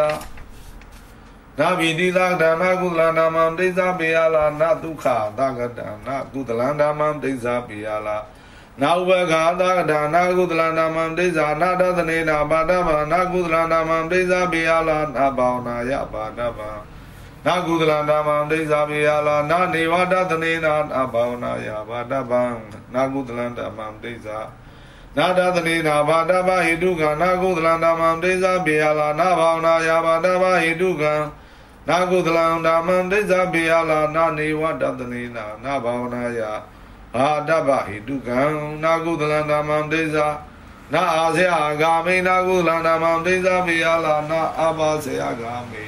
နာဘိတိသဒနာကုသလဓမ္မံဒိသမေယလာနာဒုက္ခသကတနာကုသလဓမ္မံဒိသမေယလာနာဥပခာသကတနာကုသလဓမ္မံဒိသနာတသနေနာပါဒဗနာကုသလဓမ္မံဒိသမေယလာနာဘောနာယပါဒဗနာကုသလဓမ္မံဒိသမေယလာနာနေဝတသနေနာနာဘောနာယပါဒဗနာကုသလဓမ္မံဒိသ နာတသနေနာဘာတဗဟိတုကနာကုသလံဓမ္မံဒိသပေယလာနာဘာဝနာယာဘာတဗဟိတုကနာကုသလံဓမ္မံဒိသပေယလာနာနေဝတသနေနာနာဘာဝနာယာဘာတဗဟိတုကနာကုသလံဓမ္မံဒိသနာအာဇယဂာမိနာကုသလံဓမ္မံဒိသပေယလာနာအဘာဇယဂာမိ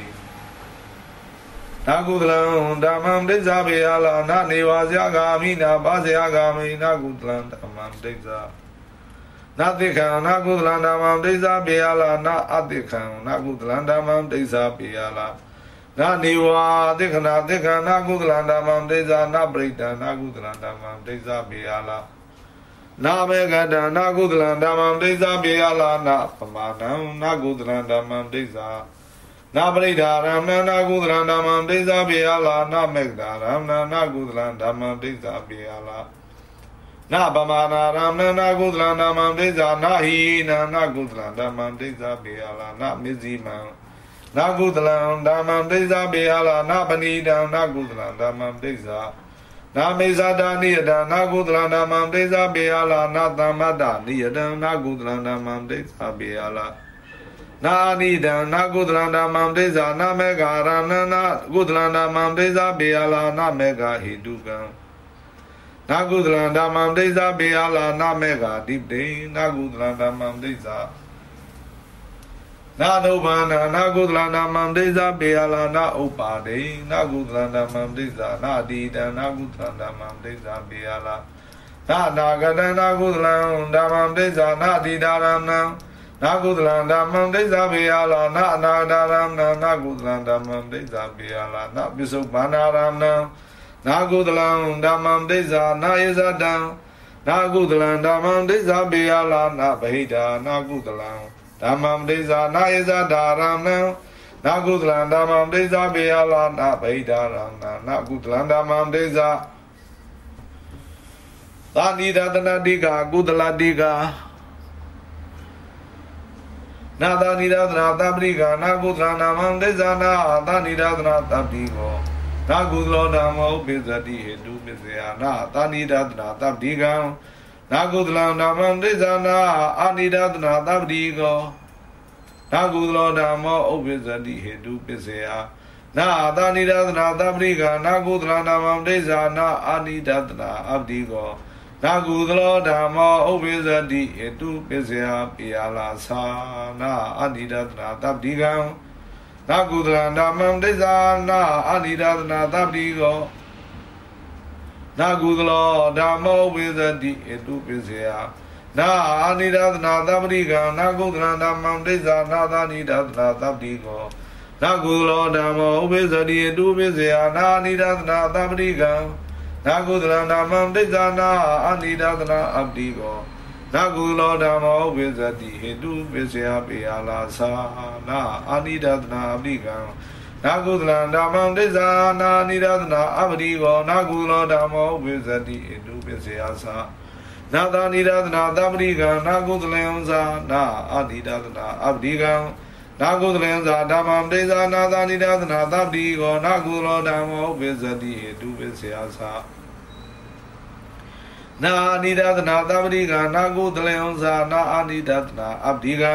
နာကုသလံဓမ္မံဒိသပေယလာနာနေဝဇယဂာမိနာဘာဇယဂာမိနာကုသလံဓမ္မံဒိသ နာတိခံနာကုသလန္ဓမ္မံဒိသပေယလာနာအတိခံနာကုသလန္ဓမ္မံဒိသပေယလာနာနေဝါတိခဏတိခဏနာကုသလန္ဓမ္မံဒိသနာပရိတံနာကုသလန္ဓမ္မံဒိသပေယလာနာမေကတနာကုသလန္ဓမ္မံဒိသပေယလာနာပမာဏံနာကုသလန္ဓမ္မံဒိသနာပရိဒါရမဏနာကုသလန္ဓမ္မံဒိသပေယလာနာမေကတာရမဏနာကုသလန္ဓမ္မံဒိသပေယလာ နာပမာနာရမဏနာကုသလနာမံဒိဇာနာဟိနာနာကုသလဓမ္မံဒိဇာပေယလာနာမစ္စည်းမံနာကုသလံဓမ္မံဒိဇာပေယလာနာပဏိတံနာကုသလံဓမ္မံဒိဇာနာမေဇာတာနိယတနာကုသလဓမ္မံဒိဇာပေယလာနာသမ္မတ္တနိယတနာကုသလဓမ္မံဒိဇာပေယလာနာနိဒံနာကုသလဓမ္မံဒိဇာနာမေဃာရဏနာကုသလဓမ္မံဒိဇာပေယလာနာမေဃာဟိတုကံ နာကုသလံဓမ္မံဒိဋ္ဌာပေယလာနမေဃာတိတေနာကုသလံဓမ္မံဒိဋ္ဌာနာနုဘာနာနာကုသလံဓမ္မံဒိဋ္ဌာပေယလာနာဥပါဒေနာကုသလံဓမ္မံဒိဋ္ဌာနာတိတံနာကုသလံဓမ္မံဒိဋ္ဌာပေယလာနာနာဂတနာကုသလံဓမ္မံဒိဋ္ဌာနာတိတာရမဏံနာကုသလံဓမ္မံဒိဋ္ဌာပေယလာနာအနာတာရမဏံနာကုသလံဓမ္မံဒိဋ္ဌာပေယလာနာပိစုဘာနာရမဏံ နာကုသလံဓမ္မံဒိဋ္ဌာနာယဇတံနာကုသလံဓမ္မံဒိဋ္ဌာပေယလာနာဗဟိတာနာကုသလံဓမ္မံဒိဋ္ဌာနာယဇတာရမံနာကုသလံဓမ္မံဒိဋ္ဌာပေယလာနာဗဟိတာရမံနာကုသလံဓမ္မံဒိဋ္ဌာသာနိဒတနာတိကာကုသလတိကာနာသာနိဒသနာတပရိကာနာကုသလနာမံဒိဋ္ဌာနာသာနိဒသနာတပတိကော နာကုသလောဓမ္မောပိသတိဟေတုပစ္စယနာသာနိဒသနာတပ္တိကံနာကုသလံဓမ္မံဒိသနာအာနိဒသနာတပ္တိကောနာကုသလောဓမ္မောဥပ္ပစ္စတိဟေတုပစ္စယနာသာနိဒသနာတပ္တိကနာကုသလံဓမ္မံဒိသနာအာနိဒသနာအပ္တိကောနာကုသလောဓမ္မောဥပ္ပစ္စတိဟေတုပစ္စယပိယလာသာနာအာနိဒသနာတပ္တိကံ နာကုသလဓမ္မံဒိသနာအာနိဒသနာသဗ္ဗိကောနာကုသလောဓမ္မောဝိသတိအတုပစ္စယနာအာနိဒသနာသဗ္ဗိကံနာကုသလဓမ္မံဒိသနာသာနိဒသနာသဗ္ဗိကောနာကုလောဓမ္မောဥပိသတိတုပိစေယနာနိဒသနာသပတိကံနာကုသလဓမ္မံဒိဋ္ဌာနာအနိဒသနာအပတိကော နာကုလောဓမ္မောဥပိသတိဟေတုပိစေယပေယလာသာနာအနိဒသနာအပတိကံနာကုသလဓမ္မံဒိဋ္ဌာနာနိဒသနာအပတိကောနာကုလောဓမ္မောဥပိသတိဟေတုပိစေယသာနာသာနိဒသနာသပတိကံနာကုသလံသာနာအနိဒသနာအပတိကံနာကုသလံဇာဓမ္မံတေဇာနာသာနိဒသနာသဗ္တိကောနာကုလောဓမ္မောပိစတိဟေတုပိစယသ နာနိဒသနာသဗ္တိကနာကုသလံဇာနာအာနိဒသနာအပ္တိကံ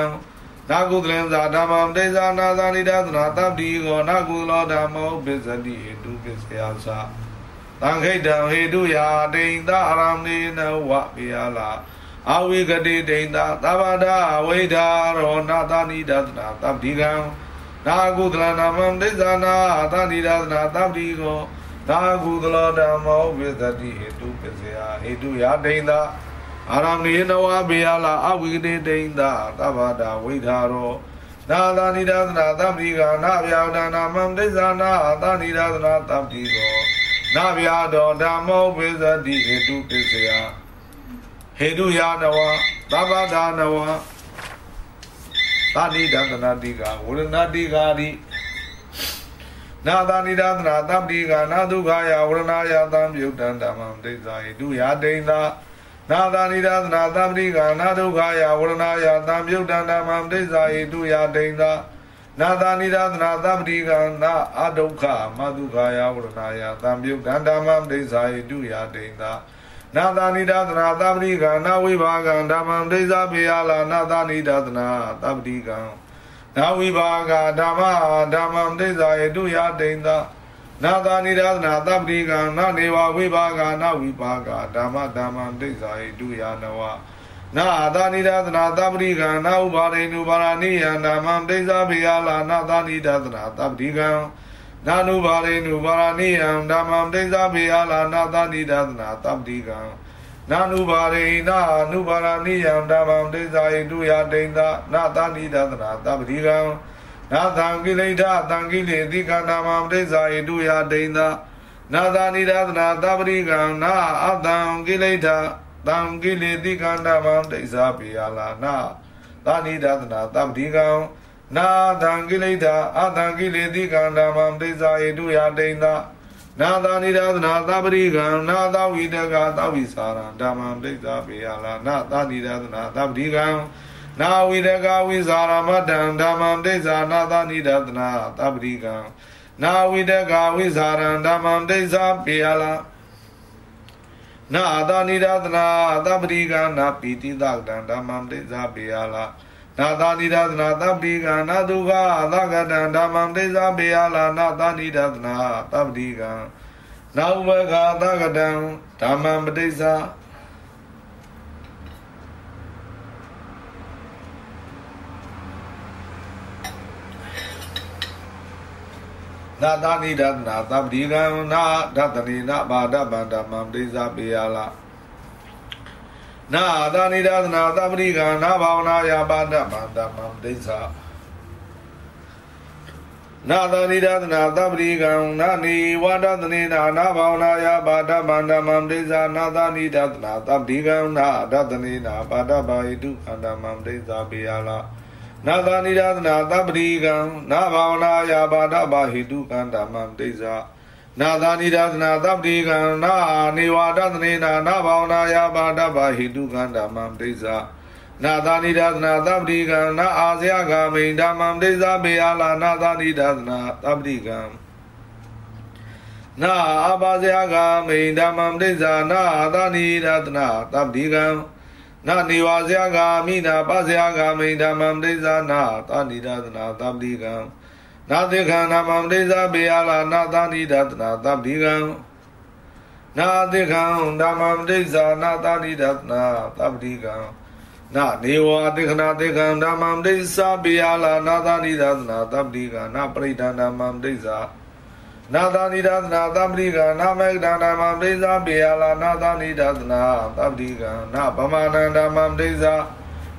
နာကုသလံဇာဓမ္မံတေဇာနာသာနိဒသနာသဗ္တိကောနာကုလောဓမ္မောပိစတိဟေတုပိစယသသံခိတံဟေတုယာတိန်သာရမေနဝပိယလာအဝိကတိဒိဋ္ဌသဗ္ဗဒဝိဓာရောနာသနိဒသနာသဗ္ဗိကံနာကုသလနာမံဒိသနာသနိဒသနာသဗ္ဗိကော နာကုသလဓမ္မောဝိသတိဟေတုပစ္စယဟေတုယဒိဋ္ဌအာရမေနဝဘေယလာအဝိကတိဒိဋ္ဌသဗ္ဗဒဝိဓာရောနာသနိဒသနာသဗ္ဗိကနာဗျာဒနာမံဒိသနာသနိဒသနာသဗ္ဗိကောနာဗျာဒောဓမ္မောဝိသတိဟေတုပစ္စယဟေတုယာနဝသဗ္ဗဒါနဝသာနိဒသနာတိကဝရဏတိကာတိ နာသာနိဒသနာသဗ္ဗတိကနာဒုက္ခယဝရဏယသံပြုတ်တံဓမ္မံဒိဋ္ဌာဟိတုယာဒိဋ္ဌာနာသာနိဒသနာသဗ္ဗတိကနာဒုက္ခယဝရဏယသံပြုတ်တံဓမ္မံဒိဋ္ဌာဟိတုယာဒိဋ္ဌာနာသာနိဒသနာသဗ္ဗတိကနာအဒုက္ခမဒုက္ခယဝရဏယသံပြုတ်တံဓမ္မံဒိဋ္ဌာဟိတုယာဒိဋ္ဌာနာသာနိဒသနာသဗ္ဗတိကနာဝိဘာကံဓမ္မံဒိသပေယလာနာသာနိဒသနာသဗ္ဗတိကံ နာဝိဘာကဓမ္မဓမ္မံဒိသယေတုယဒိဋ္ဌနာသာနိဒသနာသဗ္ဗတိကံနာနေဝဝိဘာကနာဝိဘာကဓမ္မဓမ္မံဒိသယေတုယနဝနာသာနိဒသနာသဗ္ဗတိကံနာဥပါရိနုပါရဏိယံဓမ္မံဒိသပေယလာနာသာနိဒသနာသဗ္ဗတိကံနာနုဘာရေနုဘာရဏိယံဓမ္မံဒိသဗေယလာနာသနိဒသနာတပ္တိကံ နာနုဘာရေနာနုဘာရဏိယံဓမ္မံဒိသယေတုယဒိဋ္ဌနာသနိဒသနာတပ္တိကံနာသံကိလေသာသံကိလေတိကနာမံဒိသယေတုယဒိဋ္ဌနာသနိဒသနာတပ္တိကံနာအတံကိလေသာသံကိလေတိကနာမံဒိသဗေယလာနာသနိဒသနာတပ္တိကံနာသံကိလေသာအသံကိလေတိကံဓမ္မံဒိသယေတုယဒိဋ္ဌ နာသာနိဒသနာသပရိကံနာသဝိတကသဝိစာရံဓမ္မံဒိသပေယလာနာသာနိဒသနာသပရိကံနာဝိတကဝိစာရမတံဓမ္မံဒိသနာသာနိဒသနာသပရိကံနာဝိတကဝိစာရံဓမ္မံဒိသပေယလာနာသာနိဒသနာသပရိကံနာပိတိတကံဓမ္မံဒိသပေယလာ နာသာနိဒသနာသဗ္ဗိကနာဒုက္ခသကတံဓမ္မံဒိသဘေယလာနာသာနိဒသနာသဗ္ဗိကနာဥပကသကတံဓမ္မံပဋိစ္စနာသာနိဒသနာသဗ္ဗိကနာဒတနိနာဘာဒဗန္ဓမ္မံပဋိစ္စဘေယလာ နာသာနိဒသနာသပရိကနာဘာဝနာယပါဒဗန္တမံဒိသနာသာနိဒသနာသပရိကံနာနိဝါဒသနေနာနာဘာဝနာယပါဒဗန္တမံဒိသနာသာနိဒသနာသပရိကံနာဒသနေနာပါဒဘာဟိတုခန္ဓမံဒိသပေယလာနာသာနိဒသနာသပရိကံနာဘာဝနာယပါဒဘာဟိတုခန္ဓမံဒိသ နာသာနိဒသနာသဗ္ဗိကံနာနေဝါဒသနေနာနာဘာဝနာယပါဒဗဟိတုကန္ဓမ္မံဒိသနာသာနိဒသနာသဗ္ဗိကံနာအာဇယဂာမိန်ဓမ္မံဒိသဘေယလာနာသာနိဒသနာသဗ္ဗိကံနာအဘာဇယဂာမိန်ဓမ္မံဒိသနာသာနိဒသနာသဗ္ဗိကံနာနေဝါဇယဂာမိနာပဇယဂာမိန်ဓမ္မံဒိသနာသာနိဒသနာသဗ္ဗိကံ နာတိခန္ဓာမံဒိသဘေယလာနာသနိဒသနာသဗ္ဗိကံနာတိခန္ဓာမံဒိသနာသနိဒသနာသဗ္ဗိကံနာနေဝတိခဏတိခန္ဓာမံဒိသဘေယလာနာသနိဒသနာသဗ္ဗိကံနာပရိဒန္ဓမံဒိသနာသနိဒသနာသဗ္ဗိကံနာမေကဒန္ဓမံဒိသဘေယလာနာသနိဒသနာသဗ္ဗိကံနာပမနန္ဓမံဒိသ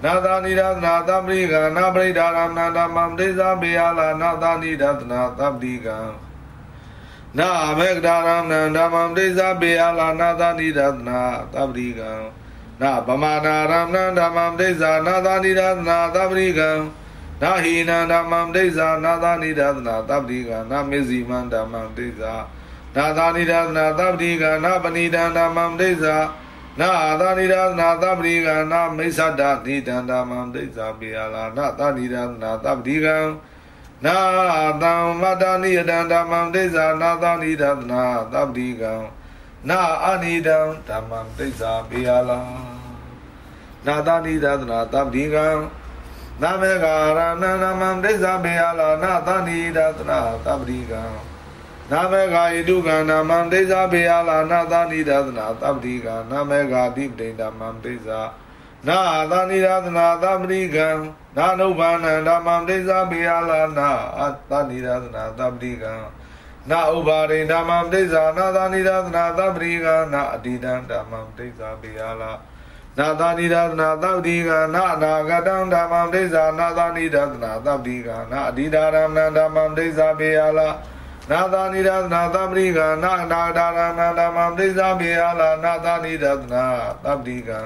နာသာနိဒသနာသပ္ပိကံနာပရိဒါရမဏဓမ္မံဒိသဘေယလာနာသာနိဒသနာသပ္ပိကံနာမေကဒါရမဏဓမ္မံဒိသဘေယလာနာသာနိဒသနာသပ္ပိကံနာပမာနာရမဏဓမ္မံဒိသနာသာနိဒသနာသပ္ပိကံနာဟိနံဓမ္မံဒိသနာသာနိဒသနာသပ္ပိကံနာမေဇိမံဓမ္မံဒိသနာသာနိဒသနာသပ္ပိကံနာပဏိတံဓမ္မံဒိသ နာသာနိဒသနာသပ္ပိကံနာမိစ္ဆဒတိတံဓမ္မံဒိသပိယလာနာသာနိဒသနာသပ္ပိကံနာတံမတ္တနိယတံဓမ္မံဒိသနာသာနိဒသနာသပ္ပိကံနာအာနိဒံဓမ္မံဒိသပိယလာနာသာနိဒသနာသပ္ပိကံနာမေဃာရဏဓမ္မံဒိသပိယလာနာသာနိဒသနာသပ္ပိကံ နာမေဃာဣတုကံနာမံဒိသဘေယလာနာသနိဒသနာသပ္တိကံနာမေဃာတိပတိဓမ္မံဒိသနာသနိဒသနာသပ္တိကံနာနုဘာနံဓမ္မံဒိသဘေယလာနာအသနိဒသနာသပ္တိကံနာဥပါရိဓမ္မံဒိသနာသနိဒသနာသပ္တိကံနာအတိတံဓမ္မံဒိသဘေယလာနာသနိဒသနာသဗ္ဗတိကနာအနာဂတံဓမ္မံဒိသနာသနိဒသနာသဗ္ဗတိကနာအတိဒါရမဏဓမ္မံဒိသဘေယလာ နာသာနိရသနာသပ္ပရိကနာနာဒါရမန္တမပရိစ္ဆမေယလာနာသာနိရသနာသပ္ပရိကံ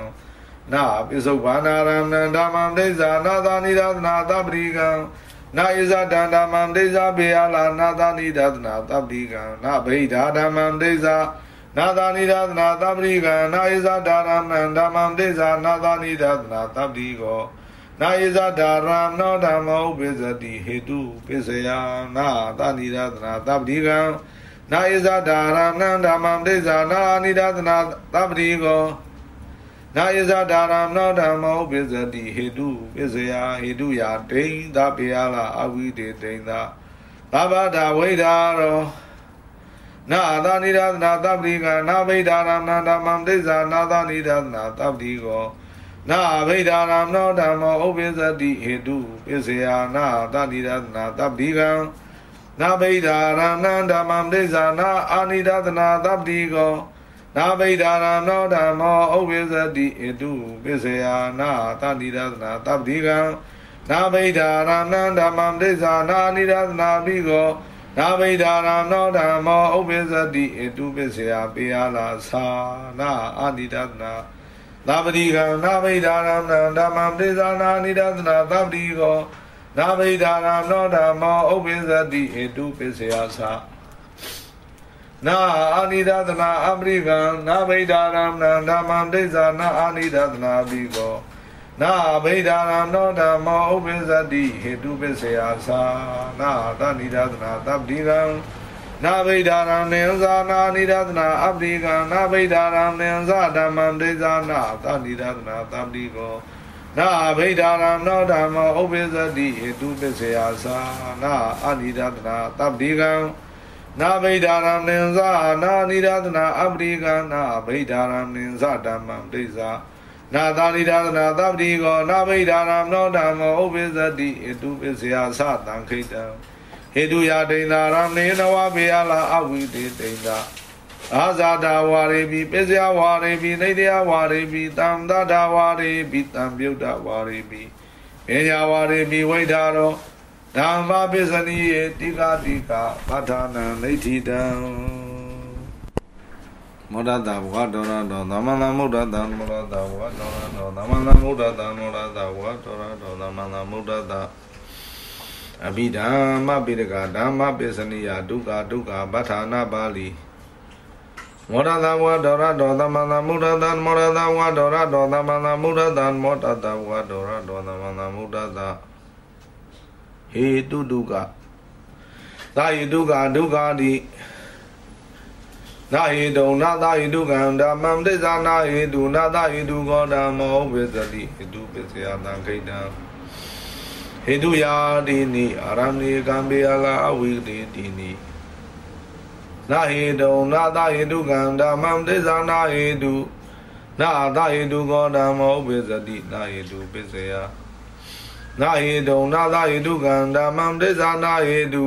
နာပိစုဘာနာရမန္တမပရိစ္ဆာနာသာနိရသနာသပ္ပရိကံနာဣဇဒန္တမံဒိဇာဘေယလာနာသာနိဒသနာသပ္ပိကံနာဗိဓာဓမ္မံဒိဇာနာသာနိဒသနာသပ္ပိကံနာဣဇဒာရမံဓမ္မံဒိဇာနာသာနိဒသနာသပ္ပိကော နာယဇဒာရမနောဓမ္မောပိစတိဟေတုပိစယနာသနိရသနာသဗ္ဗတိကံနာယဇဒာရမဏဓမ္မံဒိသနာနိဒသနာသဗ္ဗတိကောနာယဇဒာရမနောဓမ္မောပိစတိဟေတုပိစယဟေတုယာဒိဋ္ဌပိယလာအဝိတေဒိဋ္ဌသဗ္ဗတာဝိဒါရောနာသာနိဒသနာသဗ္ဗတိကနာဗိဒါရမဏဓမ္မံဒိသနာသာနိဒသနာသဗ္ဗတိကော နာဗိဒာရမနောဓမ္မောဥပိသတိဟေတုပစ္စယနာတတိရသနာတပ္ပိကံနာဗိဒာရဏံဓမ္မံဒိသနာအာနိဒသနာတပ္တိကောနာဗိဒာရမနောဓမ္မောဥပိသတိဟေတုပစ္စယနာတတိရသနာတပ္တိကံနာဗိဒာရဏံဓမ္မံဒိသနာအာနိဒသနာပိကောနာဗိဒာရမနောဓမ္မောဥပိသတိဟေတုပစ္စယပေယလာသာနာအာနိဒသနာ နာပတိကံနာဗိဒာရမဏဓမ္မံပိဇာနာနိဒသနာသဗ္ဗတိကောနာဗိဒာရနောဓမ္မောဥပိသတိဟေတုပိစယသနာအာနိဒသနာအပရိကံနာဗိဒာရမဏဓမ္မံပိဇာနာအာနိဒသနာပိကောနာဗိဒာရနောဓမ္မောဥပိသတိဟေတုပိစယသနာသနိဒသနာသဗ္ဗတိကံ နာဗိဒာရံနေဇာနာနိဒသနာအပရိကနာဗိဒာရံနေဇာဓမ္မံဒိဇာနာသနိဒသနာသပ္တိကောနာဗိဒာရံနောဓမ္မောဥပိသတိဟေတုပစ္စယသာနာအနိဒသနာသပ္တိကံနာဗိဒာရံနေဇာနာနိဒသနာအပရိကနာဗိဒာရံနေဇာဓမ္မံဒိဇာနာသာနိဒသနာသပ္တိကောနာဗိဒာရံနောဓမ္မောဥပိသတိဟေတုပစ္စယသသံခိတံ ဟေတုယဒိန္တာရမေနဝဘေယလာအဝိတေဒိန္တာအာဇာတာဝါရေပိပစ္စယဝါရေပိနေတယဝါရေပိတံသတ္တဝါရေပိတံပြုတ်တဝါရေပိပညာဝါရေပိဝိဒါရောဓမ္မပစ္စနိယေတိကာတိကာပဋ္ဌာနံလိဋ္ဌိတံမောဒတာဘဝဒေါရဒေါသမန္တမုဒ္ဒတံမောဒတာဘဝဒေါရဒေါသမန္တမုဒ္ဒတံမောဒတာဘဝဒေါရဒေါသမန္တမုဒ္ဒတာ အဘိဓမ္မပိရကဓမ္မပစ္စနိယဒုက္ခဒုက္ခဗဋ္ဌာနာပါဠိမောဒသဝါဒောရဒောသမန္တမုဒ္ဒတံမောဒသဝါဒောရဒောသမန္တမုဒ္ဒတံမောဒသဝါဒောရဒောသမန္တမုဒ္ဒတဟေတုဒုက္ခသာယဒုက္ခဒုက္ခတိနာဟိတုံနာသာဟိတုကံဓမ္မံဒိသနာဟိတုနာသာဟိတုကောဓမ္မောဝိသတိဟိတုပစ္စယတံခိတံ ဟေတုယာတိနိအာရမေကံပေယလာအဝိတိတိနိနာဟေတုံနာသဟေတုကံဓမ္မံဒိသနာဟေတုနာသဟေတုကောဓမ္မောပိစတိနာဟေတုပိစယနာဟေတုံနာသဟေတုကံဓမ္မံဒိသနာဟေတု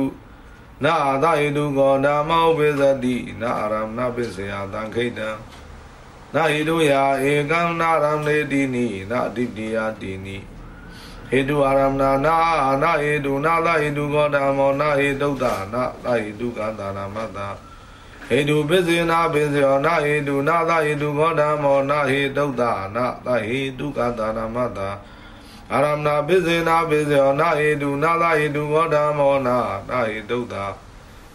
နာသဟေတုကောဓမ္မောပိစတိနာအာရမဏပိစယသံခိတံနာဟိတုယာဧကံနာရမဏေတိနိနာအတိတိယတိနိ ဟေတုအာရမဏနာနာဟေတုနာလဟေတုကောဓမ္မောနာဟေတုဒ္ဒနာလဟေတုကသာရမတ္တဟေတုပစ္စေနာပစ္စေယောနာဟေတုနာလဟေတုကောဓမ္မောနာဟေတုဒ္ဒနာလဟေတုကသာရမတ္တအာရမဏပစ္စေနာပစ္စေယောနာဟေတုနာလဟေတုကောဓမ္မောနာနာဟေတုဒ္ဒ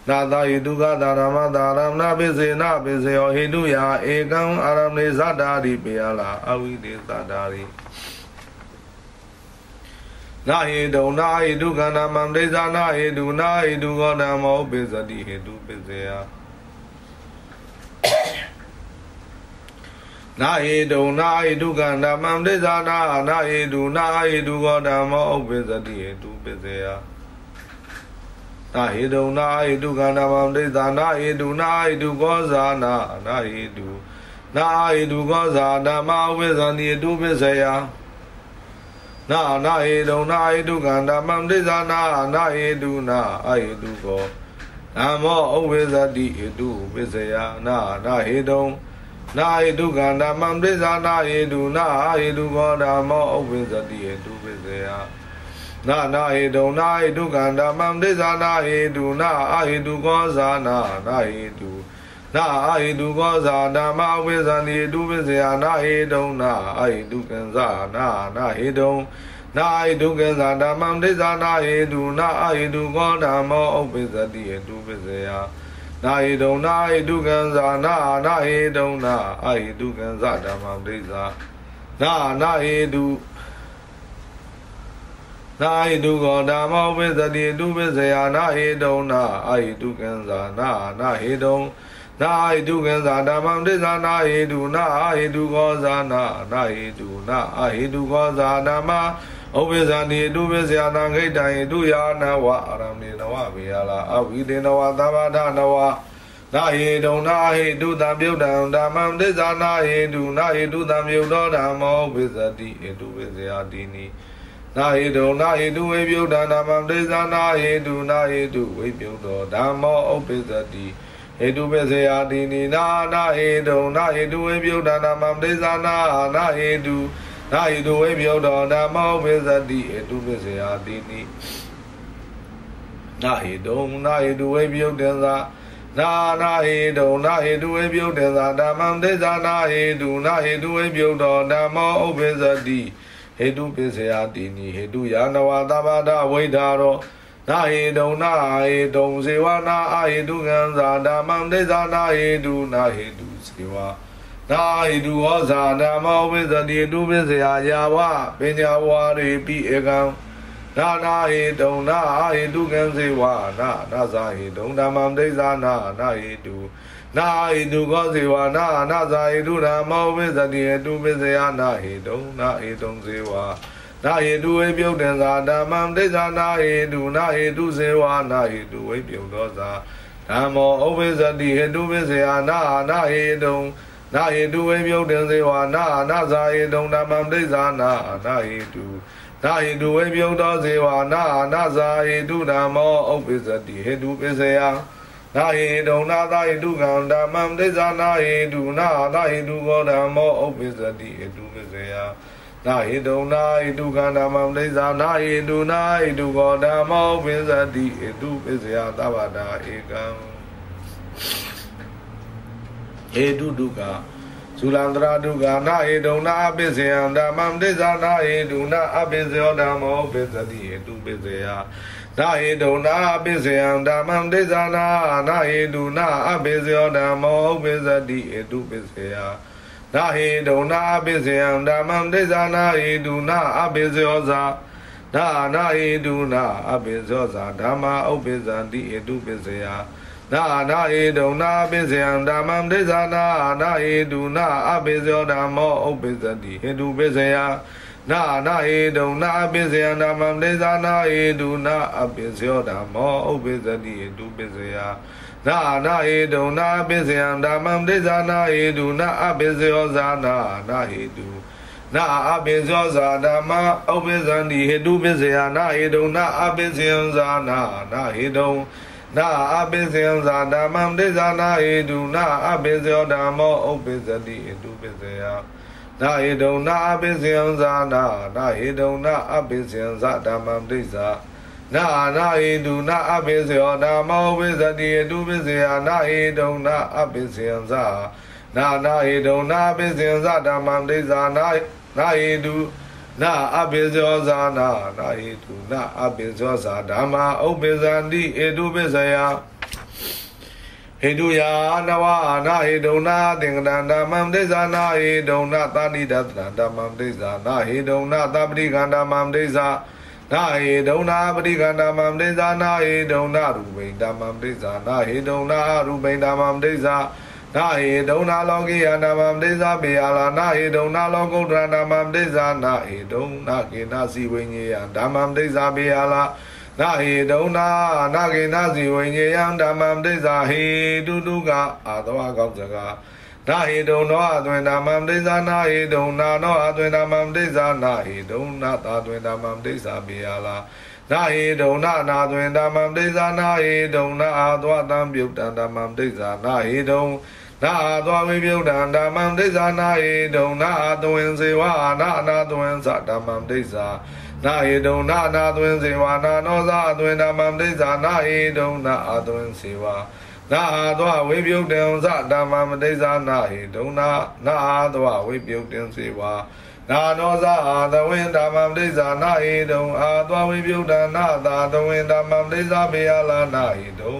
နာသာဟိတုကသာရမတာရမဏပိစေနပိစေယောဟိတုယာဧကံအာရမေဇတာရိပေယလာအဝိတေသတာရိ နာဟိတုနာဟိတုကန္နာမံဒိဇာနာဟိတုနာဟိတုကောဓမ္မောပိစတိဟိတုပိစေယနာဟိတုနာဟိတုကန္နာမံဒိဇာနာနာဟိတုနာဟိတုကောဓမ္မောပိစတိဟိတုပိစေယနာဟိတုနာဟိတုကန္နာမံဒိသနာဟိတုနာဟိတုကောဇာနာနာဟိတုနာဟိတုကောဇာဓမ္မဝိဇ္ဇန္တိတုပိစယ နာနာဟိတုနာဟိတုကန္နာမံဒိသနာနာဟိတုနာအဟိတုကောနမောဥဝိဇ္ဇတိဟိတုပိစယနာနာဟိတုနာဟိတုကန္နာမံဒိသနာဟိတုနာဟိတုကောဓမ္မောဥဝိဇ္ဇတိဟိတုပိစယနာနာဟေတုနာဟေတုကန္တမံဒိသနာဟေတုနာအဟေတုကောဇာနာနာဟေတု နာအဟေတုကောဇာဓမ္မဝိဇ္ဇာနိတုဝိဇ္ဇာနာဟေတုနာအဟေတုကံဇာနာနာဟေတုနာဟေတုကံဇာဓမ္မံဒိသနာဟေတုနာအဟေတုကောဓမ္မောဥပ္ပဇ္ဇတိဟေတုဝိဇ္ဇာနာဟေတုနာဟေတုကံဇာနာနာဟေတုနာအဟေတုကံဇာဓမ္မံဒိသနာနာဟေတုနာဟိတုကောဓမ္မောဝိသတိတုဝိဇယာနာဟိတုံနာအာဟိတုကံဇာနာနာဟိတုံနာ ဟိတုကံဇာဓမ္မံဒိသနာဟိတုနာအာဟိတုကောဇာနာနာဟိတုနာအာဟိတုကောဇာဓမ္မဩဝိဇာနိတုဝိဇယာနာဂိတံဟိတုယာနဝအာရမေနဝဝေယလာအဝိတေနဝသဗ္ဗဒနဝနာဟိတုံနာဟိတုတံပြုတ်တံဓမ္မံဒိသနာဟိတုနာဟိတုတံပြုတ်တော်ဓမ္မောဝိဇတိဟိတုဝိဇယာတိနိနာဟိတုနာဟိတုဝိပြုဒ္ဓနာမံဒေသနာဟိတုနာဟိတုဝိပြုတောဓမ္မောဥပ္ပဇတိဟိ တုပစ္စယတိနိနာနာဟိတုနာဟိတုဝိပြုဒ္ဓနာမံဒေသနာနာဟိတုနာဟိတုဝိပြုတောဓမ္မောဥပ္ပဇတိဟိတုပစ္စယတိနိနာဟိတုနာဟိတုဝိပြုဒ္ဓသာနာနာဟိတုနာဟိတုဝိပြုဒ္ဓသာဓမ္မံဒေသနာဟိတုနာဟိတုဝိပြုတောဓမ္မောဥပ္ပဇတိဟေတုပိစယတိနိဟေတုယာနဝသဘာဒဝိဒါရော နာဟေတုံနာဟေတုံဇေဝနာအဟေတုကံဇာဓမ္မံဒိသနာဟေတုနာဟေတုဇေဝနာဟေတုဟောဇာဓမ္မောဝိသတိတုပိစယယာဝပညာဝါရေပိဧကံနာနာဟေတုံနာဟေတုကံဇေဝနာနာဇာဟေတုံဓမ္မံဒိသနာနာဟေတုနာဟိတုကောဇေဝနာနာဇာဟိတုဓမ္မောဝိသတိဟတုပိစယနာဟိတုနာဟိတုံဇေဝ နာဟိတုဝိပြုတ်တံသာဓမ္မံဒိဋ္ဌာနာဟိတုနာဟိတုဇေဝနာဟိတုဝိပြုတ်သောသာဓမ္မောဥပိသတိဟတုပိစယနာနာဟိတုံနာဟိတုဝိပြုတ်တံဇေဝနာနာဇာဟိတုံဓမ္မံဒိဋ္ဌာနာနာဟိတုနာဟိတုဝိပြုတ်သောဇေဝနာနာဇာဟိတုဓမ္မောဥပိသတိဟတုပိစယနာဟိတုံနာသာဟိတုကံဓမ္မံဒိသနာဟိတုနာသာဟိတုကောဓမ္မောဥပ္ပစ္စတိဟိတုပစ္စယ နာဟိတုံနာဟိတုကံဓမ္မံဒိသနာဟိတုနာဟိတုကောဓမ္မောဥပ္ပစ္စတိဟိတုပစ္စယသဗ္ဗတာဧကံဟေတုတုကဇူလန္တရာတုကနာဟိတုံနာအပိစယံဓမ္မံဒိသနာဟိတုနာအပိစယောဓမ္မောဥပ္ပစ္စတိဟိတုပစ္စယနာဟိတုနာအပိစယံဓမ္မံဒိသနာနာဟိတုနာအပိစယောဓမ္မောဥပိသတိဟိတုပိစယ နာဟိတုနာအပိစယံဓမ္မံဒိသနာဟိတုနာအပိစယောဇာနာနာဟိတုနာအပိစယောဇာဓမ္မာဥပိသတိဟိတုပိစယနာနာဟိတုနာပိစယံဓမ္မံဒိသနာနာဟိတုနာအပိစယောဓမ္မောဥပိသတိဟိတုပိစယနာနာဟေတုံနာအပိစယနာမံဒေသနာဟေတုနာအပိစယောဓမ္မောဥပိသတိဟေတုပိစယ နာနာဟေတုံနာအပိစယံဓမ္မံဒေသနာဟေတုနာအပိစယောဇာနာနာဟေတုနာအပိစယောဇာဓမ္မဥပိသန္တိဟေတုပိစယနာဟေတုံနာအပိစယံဇာနာနာဟေတုံနာအပိစယံသာဓမ္မံဒိသနာဟေတုနာအပိစယောဓမ္မောဥပ္ပစ္စတိဟေတုပစ္စယနာဟေတုနာအပိစယံသာနာနာဟေတုနာအပိစယံသာဓမ္မံဒိသနာ နာဟေတုနာအပိစယောဓမ္မောဥပ္ပစ္စတိဟေတုပစ္စယနာဟေတုနာအပိစယံသာနာနာဟေတုနာအပိစယံသာဓမ္မံဒိသနာနာဟေတုနာအပိဇောဇာနာနာဟိတုနာအပိဇောဇာဓမ္မာဥပ္ပဇန္တိဧတုပစ္စယဟိတုယာနဝနာဟိတုနာသင်္ကတဓမ္မံဒိသနာဟိတုနာသာနိဒတဓမ္မံဒိသနာဟိတုနာသပတိကန္ဓမ္မံဒိသနာ ဟိတုနာပတိကန္ဓမ္မံဒိသနာဟိတုနာရူပိဓမ္မံဒိသနာဟိတုနာရူပိဓမ္မံဒိသနာဟေဒုံနာလောကိယနာမမတိဇာပေယလာနာဟေဒုံနာလောကုတ္တရနာမမတိဇာနာဟေဒုံနာကေနာစီဝိညေယဓမ္မမတိဇာပေယလာနာဟေဒုံနာနာကေနာစီဝိညေယဓမ္မမတိဇာဟေတုတုကအာသဝကောက်စကား နာဟေဒုံနောအသွင်ဓမ္မမတိဇာနာဟေဒုံနာနောအသွင်ဓမ္မမတိဇာနာဟေဒုံနာသာသွင်ဓမ္မမတိဇာပေယလာနာဟေဒုံနာနာသွင်ဓမ္မမတိဇာနာဟေဒုံနာအာသဝတံပြုတ်တံဓမ္မမတိဇာနာဟေဒုံနာသောဝိပြုဒ္ဓံဓမ္မံဒိသနာဟေတုံနာသဝင်စေဝနာနာသဝင်သဓမ္မံဒိသနာဟေတုံနာနာသဝင်စေဝနာနောသာအသွင်ဓမ္မံဒိသနာဟေတုံနာအသွင်စေဝ နာသောဝိပြုဒ္ဓံသဓမ္မံဒိသနာဟေတုံနာနာသောဝိပြုဒ္ဓံစေဝနာနောသာသဝင်ဓမ္မံဒိသနာဟေတုံအာသောဝိပြုဒ္ဓနာသာသဝင်ဓမ္မံဒိသဘေယလာနာဟေတုံ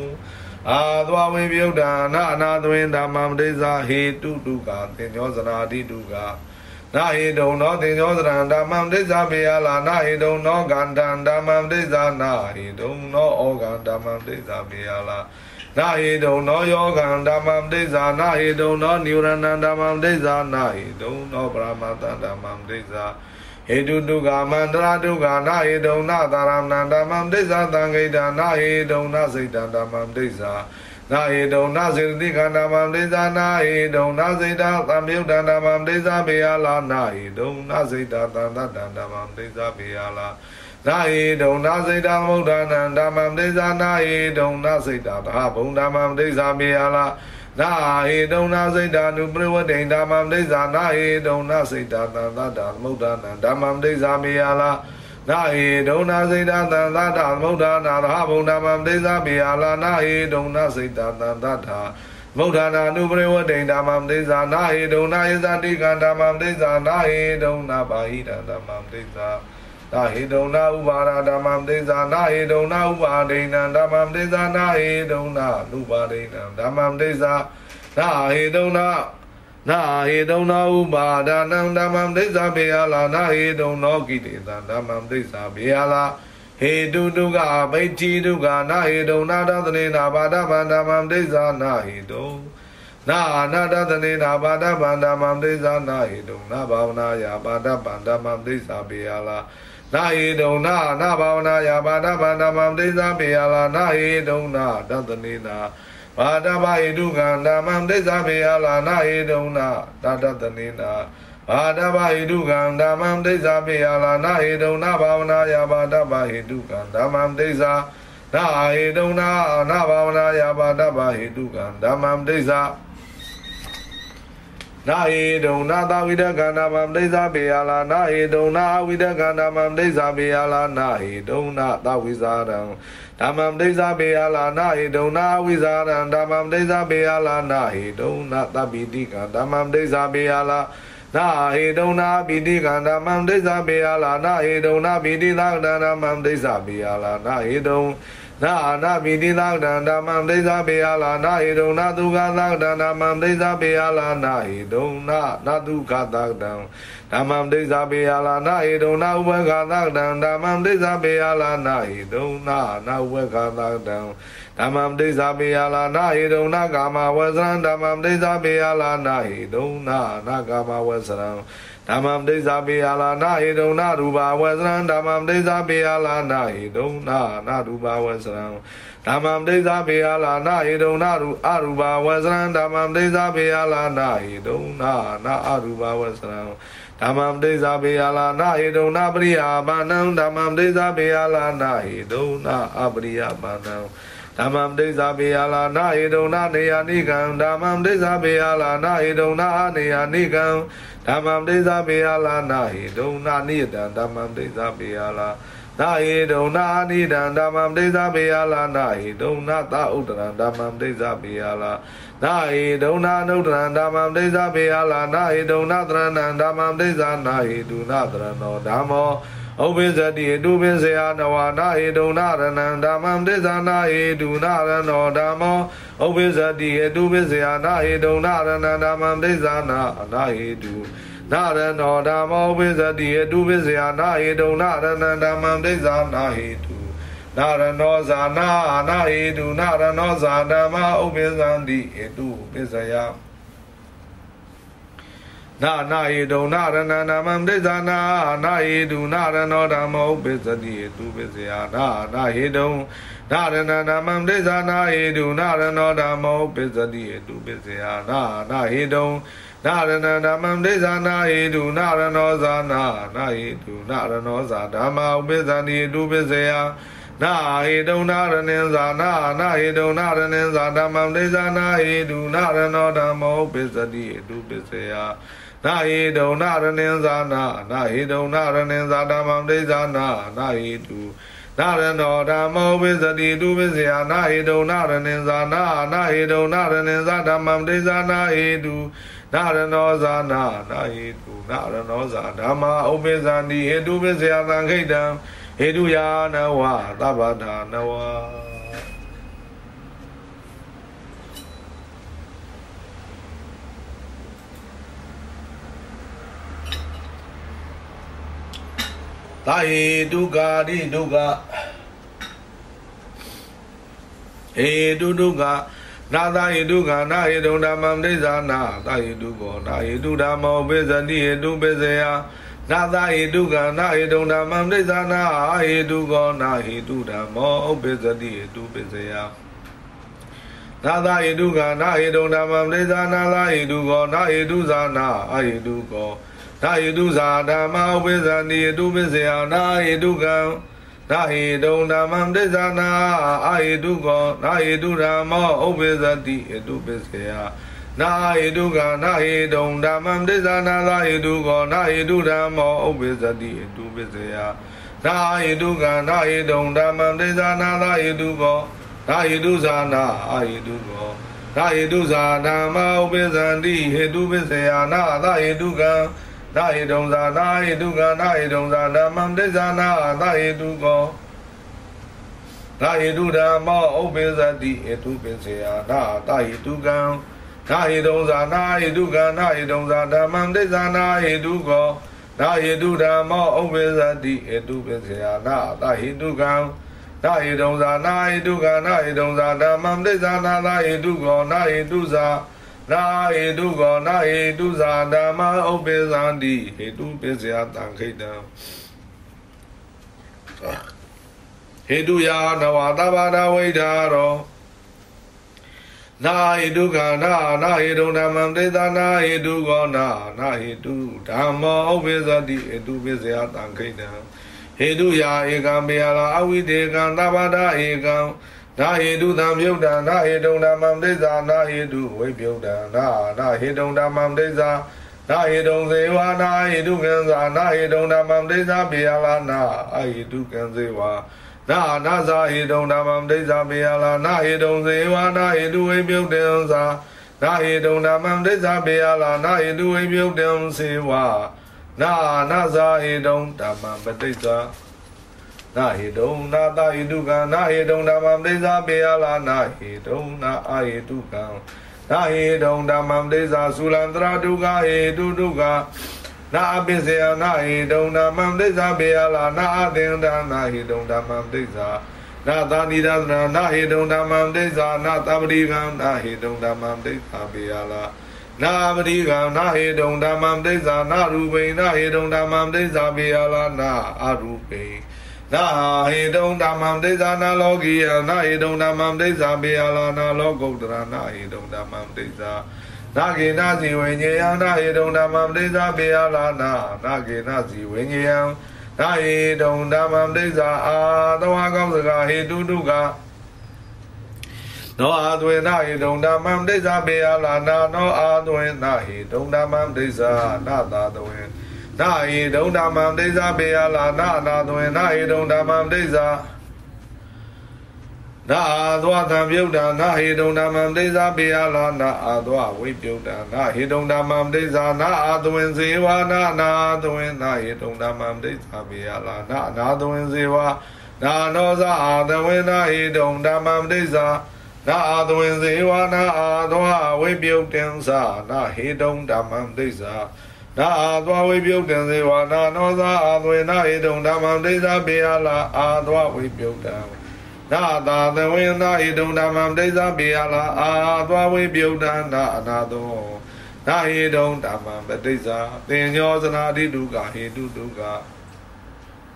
အာသွားဝိပယုတ်တာနာအနာသဝင်ဓမ္မမတိဇာဟေတုတုကသင်္ညောဇနာတိတုကနာဟေတုံနောသင်္ညောဇရံဓမ္မမတိဇာပေယလာနာဟေတုံနောကန္တံဓမ္မမတိဇာနာဟေတုံနောဩကံဓမ္မမတိဇာပေယလာနာ ဟေတုံနောယောဂံဓမ္မမတိဇာနာဟေတုံနောနိဝရဏံဓမ္မမတိဇာနာဟေတုံနောပရမတ္တဓမ္မမတိဇာဟေတုတုကမန္တရာတုကနာဟေတုံနာသာရမဏဓမ္မံဒိသသံဂိတံနာဟေတုံနာစိတ်တံဓမ္မံဒိသနာဟေတုံနာစေတိခန္ဓမ္မံဒိသနာဟေတုံနာစိတ်တံသံမြုတ်တံဓမ္မံဒိသဘေယလာနာဟေတုံနာစိတ်တံသံသတ္တံဓမ္မံဒိသဘေယလာ နာဟေတုံနာစိတ်တံမုဒ္ဒနာဓမ္မံဒိသနာဟေတုံနာစိတ်တံသဟဘုံဓမ္မံဒိသဘေယလာနာဟေတုံနာစိတ်တာနုပရိဝတိန်ဓမ္မံဒိသနာဟေတုံနာစိတ်တာသံသတ္တသမုဒ္ဒနာဓမ္မံဒိသမေယလာနာဟေတုံနာစိတ်တာသံသတ္တသမုဒ္ဒနာရဟဘုံဓမ္မံဒိသမေယလာနာဟေတုံနာစိတ်တာသံသတ္တမုဒ္ဒနာနုပရိဝတိန်ဓမ္မံဒိသနာဟေတုံနာယဇတိကံဓမ္မံဒိသနာဟေတုံနာပါဟိတံဓမ္မံဒိသ နာဟေတုံနာဥပါရဓမ္မံဒေဇာနာဟေတုံနာဥပါဒိဏံဓမ္မံဒေဇာနာဟေတုံနာနုပါဒိဏံဓမ္မံဒေဇာနာဟေတုံနာနာဟေတုံနာဥပါဒာနံဓမ္မံဒေဇာဘေယလာနာဟေတုံနောကိတေသံဓမ္မံဒေဇာဘေယလာဟေတုတုကဗိတိတုကနာဟေတုံနာတသနေနာဘာဒဗန္ဓမ္မံဒေဇာနာဟေတုံနာနာတသနေနာဘာဒဗန္ဓမ္မံဒေဇာနာဟေတုံနာဘာဝနာယဘာဒဗန္ဓမ္မံဒေဇာဘေယလာ နာဟေတုံနာနာဘာဝနာယဘာဒဗန္ဓမ္မံဒေဇာဘေယလာနာဟေတုံနာတသနေနာဘာဒဘဟိတုကံဓမ္မံဒိသဘေယလာနာဟိတုံနာတတတနေနာဘာဒဘဟိတုကံဓမ္မံဒိသဘေယလာနာဟိတုံနာဘာဝနာယဘာဒဘဟိတုကံဓမ္မံဒိသနာဟိတုံနာနာဘာဝနာယဘာဒဘဟိတုကံဓမ္မံဒိသ နာဟေတုံနာသဝိဒကန္နာမံဒိသဘေယလာနာဟေတုံနာဝိဒကန္နာမံဒိသဘေယလာနာဟေတုံနာသဝိဇာရံဓမ္မံဒိသဘေယလာနာဟိတုံနာဝိဇာရံဓမ္မံဒိသဘေယလာနာဟိတုံနာသဗ္ဗိတိကဓမ္မံဒိသဘေယလာနာဟေတုံနာပိတိကဓမ္မံဒိသဘေယလာနာဟေတုံနာပိတိသကဓမ္မံဒိသဘေယလာနာဟေတုံနာ နာပိတိသကဓမ္မံဒိသဘေယလာနာဟေတုံနာဒုက္ခသကဓမ္မံဒိသဘေယလာနာဟေတုံနာနာဒုက္ခသကဓမ္မဓမ္မံဒိသဘေယလာနာဟိတုံနာဥပခာသကတံဓမ္မံဒိသဘေယလာနာဟိတုံနာနာဥပခာသကတံဓမ္မံဒိသဘေယလာနာဟိတုံနာကာမဝဇရံဓမ္မံဒိသဘေယလာနာဟိတုံနာနာကာမဝဇရံ ဓမ္မံဒိသဘေယလာနာဟိတုံနာရူပဝဇရံဓမ္မံဒိသဘေယလာနာဟိတုံနာနာရူပဝဇရံဓမ္မံဒိသဘေယလာနာဟိတုံနာရူအရူပဝဇရံဓမ္မံဒိသဘေယလာနာဟိတုံနာနာအရူပဝဇရံဓမ္မံဒိသဘေယလာနာဟိတုံနာပရိယာဘာနံဓမ္မံဒိသဘေယလာနာဟိတုံနာအပရိယာဘာနံဓဓမ္မံဒိသဘေယလာနာဟေတုံနာနေယနိကံဓမ္မံဒိသဘေယလာနာဟေတုံနာနေယနိကံ ဓမ္မံဒိသဘေယလာနာဟေတုံနာနိယတံဓမ္မံဒိသဘေယလာနာဟေတုံနာနိဒံဓမ္မံဒိသဘေယလာနာဟေတုံနာသဥတ္တရံဓမ္မံဒိသဘေယလာနာဟေတုံနာနုတ္တရံဓမ္မံဒိသဘေယလာနာဟေတုံနာတရဏံဓမ္မံဒိသနာဟေတုနာတရဏောဓမ္မော ဥပိသတိတုပိစယနဝနာဟေတုနာရဏံဓမ္မံဒိသနာဟေတုနာရဏောဓမ္မောဥပိသတိတုပိစယနာဟေတုနာရဏံဓမ္မံဒိသနာအနာဟေတုနာရဏောဓမ္မောဥပိသတိတုပိစယနာဟေတုနာရဏံဓမ္မံဒိသနာဟေတုနာရဏောဇာနာနာဟေတုနာရဏောဇာဓမ္မဥပိသံတိဟေတုပိစယ နာနာဟေတုနာရဏဓမ္မံဒိသနာနာဟေတုနာရဏောဓမ္မောပိစတိဟေတုပိစယနာနာဟေတုနာရဏဓမ္မံဒိသနာဟေတုနာရဏောဓမ္မောပိစတိဟေတုပိစယနာနာဟေတုနာရဏဓမ္မံဒိသနာဟေတုနာရဏောဇာနာနာဟေတုနာရဏောဇာဓမ္မာဥပိသတိဟေတုပိစယနာဟေတုနာရဏင်ဇာနာနာဟေတုနာရဏင်ဇာဓမ္မံဒိသနာဟေတုနာရဏောဓမ္မောပိစတိဟေတုပိစယ နာဟိတုံနာရဏင်္ဇာနာနာဟိတုံနာရဏင်္ဇာဓမ္မံဒိသနာနာဟိတုနာရဏောဓမ္မောဝိသတိတုဝိဇယနာဟိတုံနာရဏင်္ဇာနာနာဟိတုံနာရဏင်္ဇာဓမ္မံဒိသနာဟိတုနာရဏောဇာနာနာဟိတုနာရဏောဇာဓမ္မာဥပိသန္တိဟိတုဝိဇယသံခိတံဟိတုယာနဝသဗ္ဗဒါနဝ သာဟေဒုက္ခတိဒုက္ခဟေတုဒုက္ခနာသာဟေတုခာနာဟေတုဓမ္မံဒိသနာသာဟေတုဘောနာဟေတုဓမ္မောပိစတိဟေတုပိစယနာသာဟေတုခာနာဟေတုဓမ္မံဒိသနာဟေတုကောနာဟေတုဓမ္မောပိစတိဟေတုပိစယနာသာဟေတုခာနာဟေတုဓမ္မံဒိသနာသာဟေတုကောနာဟေတုဇာနာအဟေတုကော နာဟိတုဇာဓမ္မဥပိသန္တိတုပိစေယနာဟိတုကံနာဟိတုံဓမ္မံဒိသနာအာဟိတုကောနာဟိတုဓမ္မောဥပိသတိဟိတုပိစေယနာဟိတုကနာဟိတုံဓမ္မံဒိသနာသာဟိတုကောနာဟိတုဓမ္မောဥပိသတိဟိတုပိစေယနာဟိတုကနာဟိတုံဓမ္မံဒိသနာသာဟိတုကောနာဟိတုဇာနာအာဟိတုကောနာဟိတုဇာဓမ္မဥပိသန္တိဟိတုပိစေယနာသာဟိတုကံ နာဟိတုံဇာနာဟိတုကနာဟိတုံဇာဓမ္မံဒိသနာသာဟိတုကောနာဟိတုဓမ္မောဥပိသတိဟိတုပိစေယနာသာဟိတုကံနာဟိတုံဇာနာဟိတုကနာဟိတုံဇာဓမ္မံဒိသနာဟိတုကောနာဟိတုဓမ္မောဥပိသတိဟိတုပိစေယနာသာဟိတုကံနာဟိတုံဇာနာဟိတုကနာဟိတုံဇာဓမ္မံဒိသနာသာဟိတုကောနာဟိတုဇာ နာဟေတုကောနာဟေတုဇာဓမ္မဥပိသန္တိဟေတုပိစယတံခိတံဟေတုယာနဝတဘာဒဝိဒါရောနာဟေတုကနာနာဟေတုဓမ္မံတေသနာဟေတုကောနာနာဟေတုဓမ္မောဥပိသတိဟေတုပိစယတံခိတံဟေတုယာဧကံပေယလာအဝိတေကံသဘာဒဧကံ နာဟေတုသံမြုပ်တံနာဟေတုံဓမ္မံဒိသနာဟေတုဝိပြုတ်တံနာနာဟေတုံဓမ္မံဒိသနာဟေတုံဇေဝနာဟေတုကံသာနာဟေတုံဓမ္မံဒိသပေယလာနာအဟေတုကံဇေဝနာနာဇာဟေတုံဓမ္မံဒိသပေယလာနာဟေတုံဇေဝနာဟေတုဝိပြုတ်တံသာနာဟေတုံဓမ္မံဒိသပေယလာနာဟေတုဝိပြုတ်တံစေဝနာနာဇာဟေတုံဓမ္မံပဋိစ္ဆာ နာဟိတုံနာတဟိတုကံနာဟိတုံဓမ္မံဒိသပေယလာနာဟိတုံနာအာဟိတုကံနာဟိတုံဓမ္မံဒိသသုလန္တရာဒုက္ခဟိတုဒုက္ခနာအပိစေယနာဟိတုံဓမ္မံဒိသပေယလာနာအသင်္ဒနာဟိတုံဓမ္မံဒိသနာသာနိဒသနာနာဟိတုံဓမ္မံဒိသနာတပတိကံနာဟိတုံဓမ္မံဒိသပေယလာနာပတိကံနာဟေတုံဓမ္မံဒိသနာရူပိနာဟေတုံဓမ္မံဒိသပေယလာနာအရူပိ နာဟေတုံဓမ္မံဒိသနာလောကိယနာဟေတုံဓမ္မံဒိသဘေယလာနာလောကုတ္တရနာဟေတုံဓမ္မံဒိသနာကေနစီဝိညေယနာဟေတုံဓမ္မံဒိသဘေယလာနာနာကေနစီဝိညေယနာဟေတုံဓမ္မံဒိသအာတဝါကောင်းစကားဟေတုတုကနောအာသွေနာဟိတုံဓမ္မံဒိဋ္ဌာပေယလာနာနောအာသွေနာဟိတုံဓမ္မံဒိဋ္ဌာနာတာတဝေ နာဟိတုံဓမ္မံဒိဋ္ဌာပေယလာနာနာသွေနာဟိတုံဓမ္မံဒိဋ္ဌာနာအာသောသံပြုတ်တာနာဟေတုံဓမ္မံဒိသပေယလာနာအာသောဝိပြုတ်တာနာဟေတုံဓမ္မံဒိသနာအာသဝင်စေဝနာနာသဝင်နာဟေတုံဓမ္မံဒိသပေယလာနာနာသဝင်စေဝနာနောဇအာသဝင်နာဟေတုံဓမ္မံဒိသနာအာသဝင်စေဝနာအာသောဝိပြုတ်တင်္သနာဟေတုံဓမ္မံဒိသ နာအာသောဝိပြုတ်တင်စေဝနာနောဇအာသဝင်နာဟေတုံဓမ္မံဒိသပေယလာအာသောဝိပြုတ်တံနာသာသဝေနာဣတုံဓမ္မံဒိသပိယလာအာသွားဝိပြုတ်တနာအနာသောနာဟိတုံဓမ္မံပဋိစ္ဆာသင်္ညောသနာတိတုကဟေတုတုက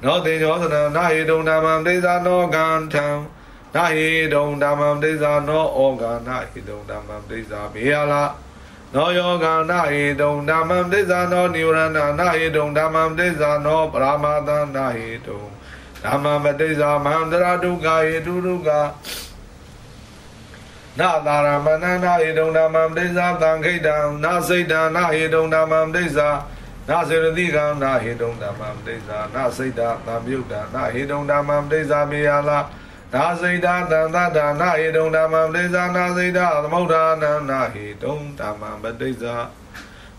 နောသင်္ညောသနာနာဟိတုံဓမ္မံဒိသနောကံထံနာဟိတုံဓမ္မံဒိသနောဩဃာနာဟိတုံဓမ္မံဒိသပိယလာ နောယောဂနာဟိတုံဓမ္မံဒိသနောနိဝရဏနာဟိတုံဓမ္မံဒိသနောပရမသနာဟိတုံဓမ္မမတိဇာမန္တရာဒုက္ခယေတုဒုက္ခနာတာရမနန္ဒဟေတုံဓမ္မံတိဇာသံခိတံနာစိတ်တံနာဟေတုံဓမ္မံတိဇာနာစေရတိကံနာဟေတုံဓမ္မံတိဇာနာစိတ်တသံမြုတ်တံနာဟေတုံဓမ္မံတိဇာမေယလာ နာစိတ်တသံသတ္တနာဟေတုံဓမ္မံတိဇာနာစိတ်တသမုဋ္ဌာနံနာဟေတုံဓမ္မံပတိဇာ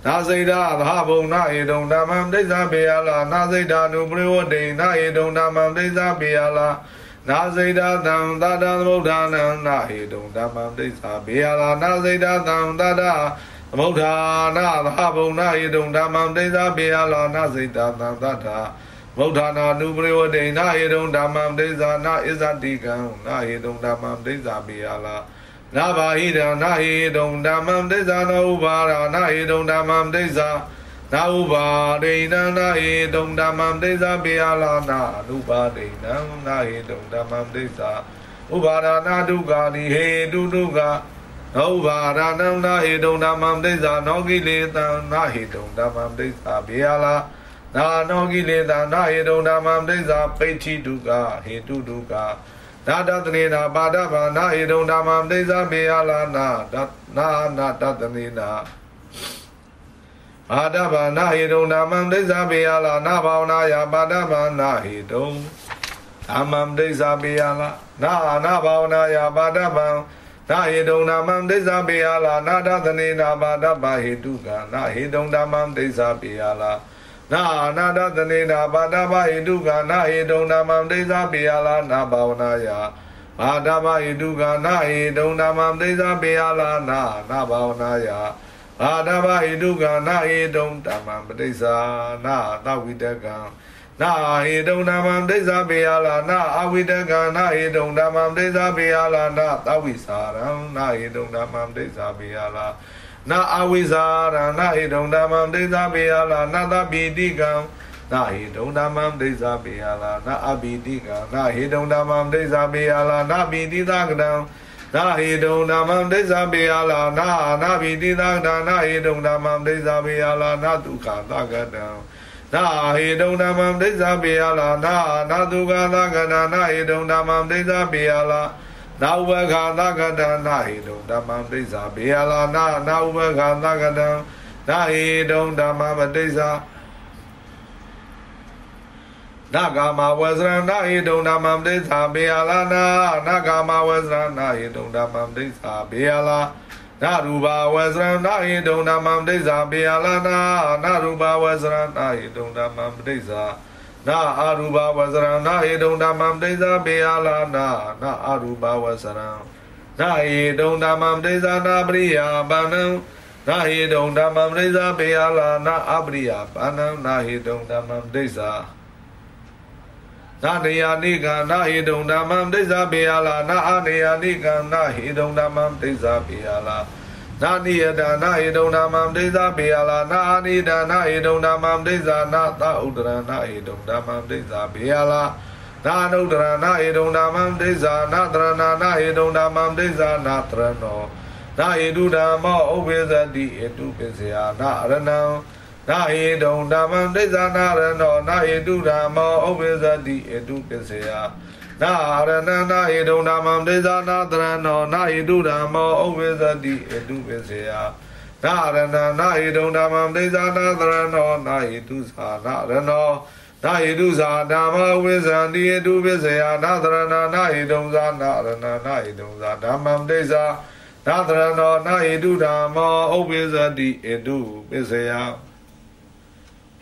နာစိတ်ဓာသဘုံနာဧတုံဓမ္မံဒိဋ္ဌာပေယလာနာစိတ်ဓာနုပရိဝတိနာဧတုံဓမ္မံဒိဋ္ဌာပေယလာနာစိတ်ဓာသံသတ္တသမုဋ္ဌာနံနာဧတုံဓမ္မံဒိဋ္ဌာပေယလာနာစိတ်ဓာသံသတ္တသမုဋ္ဌာနာသဘုံနာဧတုံဓမ္မံဒိဋ္ဌာပေယလာနာစိတ်ဓာသံသတ္တ ဗုဒ္ဓနာနုပရိဝတိနာဧတုံဓမ္မံဒိဋ္ဌာနာဣဇတိကံနာဧတုံဓမ္မံဒိဋ္ဌာပေယလာနာဘာဟိတံနာဟိတုံဓမ္မံဒိသနာဥပါဒာနာဟိတုံဓမ္မံဒိသနာဥပါဒိဏနာဟိတုံဓမ္မံဒိသပေယလာနာနုပါဒိဏနာဟိတုံဓမ္မံဒိသဥပါဒနာဒုက္ခနိဟေတုဒုက္ခနောဘာရဏံနာဟိတုံဓမ္မံဒိသနောကိလေသံနာဟိတုံဓမ္မံဒိသပေယလာ နာနောကိလေသနာဟိတုံဓမ္မံဒိသပိဋ္ဌိဒုက္ခဟေတုဒုက္ခနာတတနေနာပါဒဘာနာဣဒုံဓမ္မံဒိသမေယလာနာတနာနာတတနေနာပါဒဘာနာဣဒုံဓမ္မံဒိသမေယလာနာဘာဝနာယပါဒဘာနာဣဒုံဓမ္မံဒိသမေယလာနာနာဘာဝနာယပါဒဘာနာဟေတုံဓမ္မံဒိသပေယလာနာတသနေနာပါဒဘာဟေတုကနာဟေတုံဓမ္မံဒိသပေယလာ နာအနာတသနေနာပါဒဘဟိတုကနာဟိတုံဓမ္မံဒိသပေယလာနာဘာဝနာယဘာဒဘဟိတုကနာဟိတုံဓမ္မံဒိသပေယလာနာနာဘာဝနာယဘာဒဘဟိတုကနာဟိတုံဓမ္မံပဋိစ္ဆာနာသဝိတကံနာဟိတုံဓမ္မံဒိသပေယလာနာအဝိတကံနာဟိတုံဓမ္မံဒိသပေယလာနာသဝိစာရံနာဟိတုံဓမ္မံဒိသပေယလာနာ အဝိဇာရဏဟိတုံဓမ္မံဒိသပေယလာနာတပိတိကံနာဟိတုံဓမ္မံဒိသပေယလာနာအပိတိကံနာဟိတုံဓမ္မံဒိသပေယလာနာပိတိသကတံနာဟိတုံဓမ္မံဒိသပေယလာနာနာပိတိသကတံနာဟိတုံဓမ္မံဒိသပေယလာနာဒုက္ခသကတံနာဟိတုံဓမ္မံဒိသပေယလာနာနာဒုက္ခသကတံနာဟိတုံဓမ္မံဒိသပေယလာနာ ဥပခာသကတံနာဟိတုံဓမ္မံဒိဋ္ဌာဘေယလာနာနာဥပခာသကတံနာဟိတုံဓမ္မမဒိဋ္ဌာနာဂမဝဇရနာဟိတုံဓမ္မံဒိဋ္ဌာဘေယလာနာနာဂမဝဇရနာဟိတုံဓမ္မံဒိဋ္ဌာဘေယလာနာရူပဝဇရနာဟိတုံဓမ္မံဒိဋ္ဌာဘေယလာနာနာရူပဝဇရနာဟိတုံဓမ္မံဒိဋ္ဌာ နာအာရူပဝဇရံနာဟေတုံဓမ္မံဒိသပေယလာနာနာအာရူပဝဇရံနာဟေတုံဓမ္မံဒိသနာပရိယာပန္နံနာဟေတုံဓမ္မံဒိသပေယလာနာအပရိယာပန္နံနာဟေတုံဓမ္မံဒိသနာနေယနိကနာဟေတုံဓမ္မံဒိသပေယလာနာအနေယနိကနာဟေတုံဓမ္မံဒိသပေယလာနာ နိယတနာဟေတုံဓမ္မံဒိသပေယလာနာအနိဒနာဟေတုံဓမ္မံဒိသနာသဥဒရနာဟေတုံဓမ္မံဒိသပေယလာနာနုဒရနာဟေတုံဓမ္မံဒိသနာတရဏနာဟေတုံဓမ္မံဒိသနာတရနောနာဟေတုဓမ္မောဥပိသတိအတုပစ္စယနာရဏံနာဟေတုံဓမ္မံဒိသနာရဏောနာဟေတုဓမ္မောဥပိသတိအတုပစ္စယနာ ရဏနာဟိတုံဓမ္မံဒိသနာတရဏောနာဟိတုဓမ္မောဥပ္ပဇတိအတုပစ္ဆေယနာရဏနာဟိတုံဓမ္မံဒိသနာတရဏောနာဟိတုသာနာရဏောနာဟိတုသာဓမ္မဝိဇ္ဇံတိအတုပစ္ဆေယနာတရဏနာဟိတုံသာနာရဏနာဟိတုံသာဓမ္မံဒိသနာတရဏောနာဟိတုဓမ္မောဥပ္ပဇတိအတုပစ္ဆေယ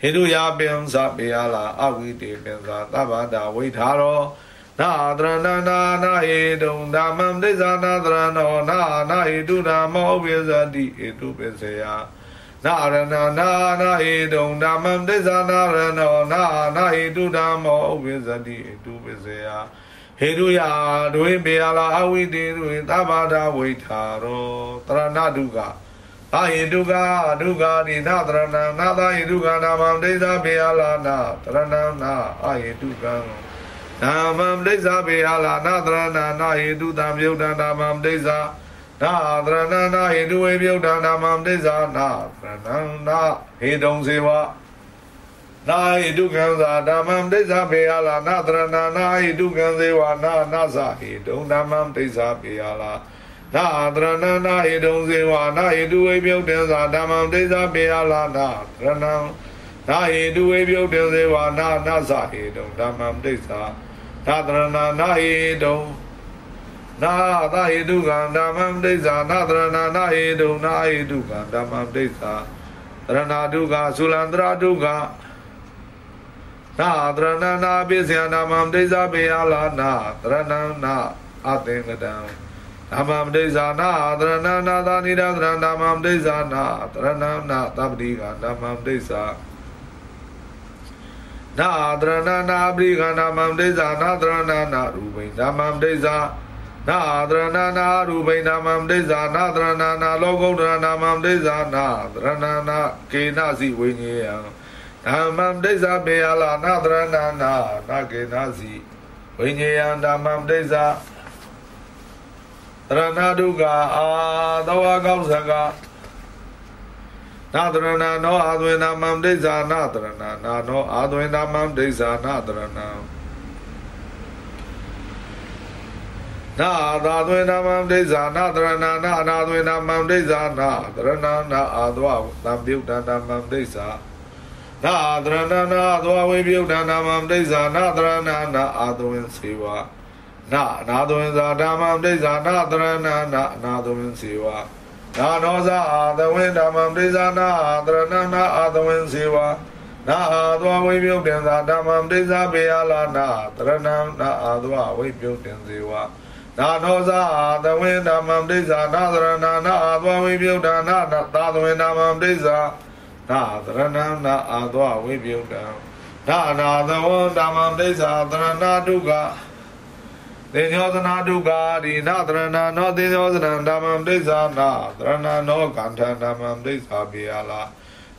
ဟိတုယပင်္စပေယလာအဝိတေပင်္စသဗ္ဗတာဝိထာရော နာတရဏနာနာဟေတုံဓမ္မံဒိသနာတရဏောနာနာဟေတုဓမ္မောပိသတိဧတုပစ္စယနာရဏနာနာဟေတုံဓမ္မံဒိသနာရဏောနာနာဟေတုဓမ္မောပိသတိဧတုပစ္စယဟေတုယဒွေပေယလာအဝိတေတွင်သဗ္ဗတာဝိထာရောတရဏဒုက္ခအာဟိတုကဒုက္ခဒီနာတရဏနာသာဟိတုကနာမံဒိသပေယလာနာတရဏနာအာဟိတုကံ နာမံဒိသပေယလာနာတရဏနာဟိတုတံပြုတ်တံနာမံဒိသနာတရဏနာဟိတုဝေပြုတ်တံနာမံဒိသနာတရဏနာဟေတုံစေဝနာဟိတုကံသာဓမ္မံဒိသပေယလာနာတရဏနာဟိတုကံစေဝနာနာသဟိတုံဓမ္မံဒိသပေယလာနာတရဏနာဟိတုံစေဝနာဟိတုဝေပြုတ်တံသာဓမ္မံဒိသပေယလာနာတရဏနာဟိတုဝေပြုတ်တံစေဝနာနာသဟိတုံဓမ္မံဒိ သသာတရဏနာဟိတုံနာသဟိတုကံဓမ္မံဒိသနာတရဏနာဟိတုံနာဟိတုကံဓမ္မံဒိသတရဏဒုက္ခသုလန္တရာဒုက္ခနာတရဏနာပိစယနာမံဒိသပေယလာနာတရဏနာအသင်္ကတံဓမ္မံဒိသနာတရဏနာသာနိဒသရဓမ္မံဒိသနာတရဏနာသဗ္ဗတိကဓမ္မံဒိသ နာတရဏနာပရိခဏမံဒိသနာတရဏနာရူပိဓမ္မံဒိသနာတရဏနာရူပိဓမ္မံဒိသနာတရဏနာလောကုတ္တရဓမ္မံဒိသနာတရဏနာကေနစီဝိညေယံဓမ္မံဒိသပေယလာနာတရဏနာနာကေနစီဝိညေယံဓမ္မံဒိသတရဏဒုက္ခအာသဝကောက်စက နာတရဏနောအာသွေနာမံဒိသနာတရဏနာနောအာသွေနာမံဒိသနာတရဏနာသာသွေနာမံဒိသနာတရဏနာနာသွေနာမံဒိသနာတရဏနာအာသဝသံပြုတ်တနာမံဒိသနာတရဏနာအာသဝဝိပြုတ်တနာမံဒိသနာတရဏနာအာသဝေစေဝနာနာသွင်္ဇာဓမ္မံဒိသနာတရဏနာနာသွင်စေဝနာ နောဇာအာသဝေဓမ္မံဒိသနာတရဏနာအာသဝေစေဝနာအာသဝဝိပြုတ်တင်္ဇာဓမ္မံဒိသပေယလာနာတရဏနာအာသဝဝိပြုတ်တင်စေဝနာနောဇာအာသဝေဓမ္မံဒိသနာတရဏနာအာသဝဝိပြုတ်တနာသာသဝေဓမ္မံဒိသနာတရဏနာအာသဝဝိပြုတ်တနာနာသဝဓမ္မံဒိသတရဏဒုက္ခ သေညောသနာဒုက္ခဒီနာတရဏနောသေညောသနံဓမ္မံဒိသနာတရဏနောကန္ထဓမ္မံဒိသပိယလာ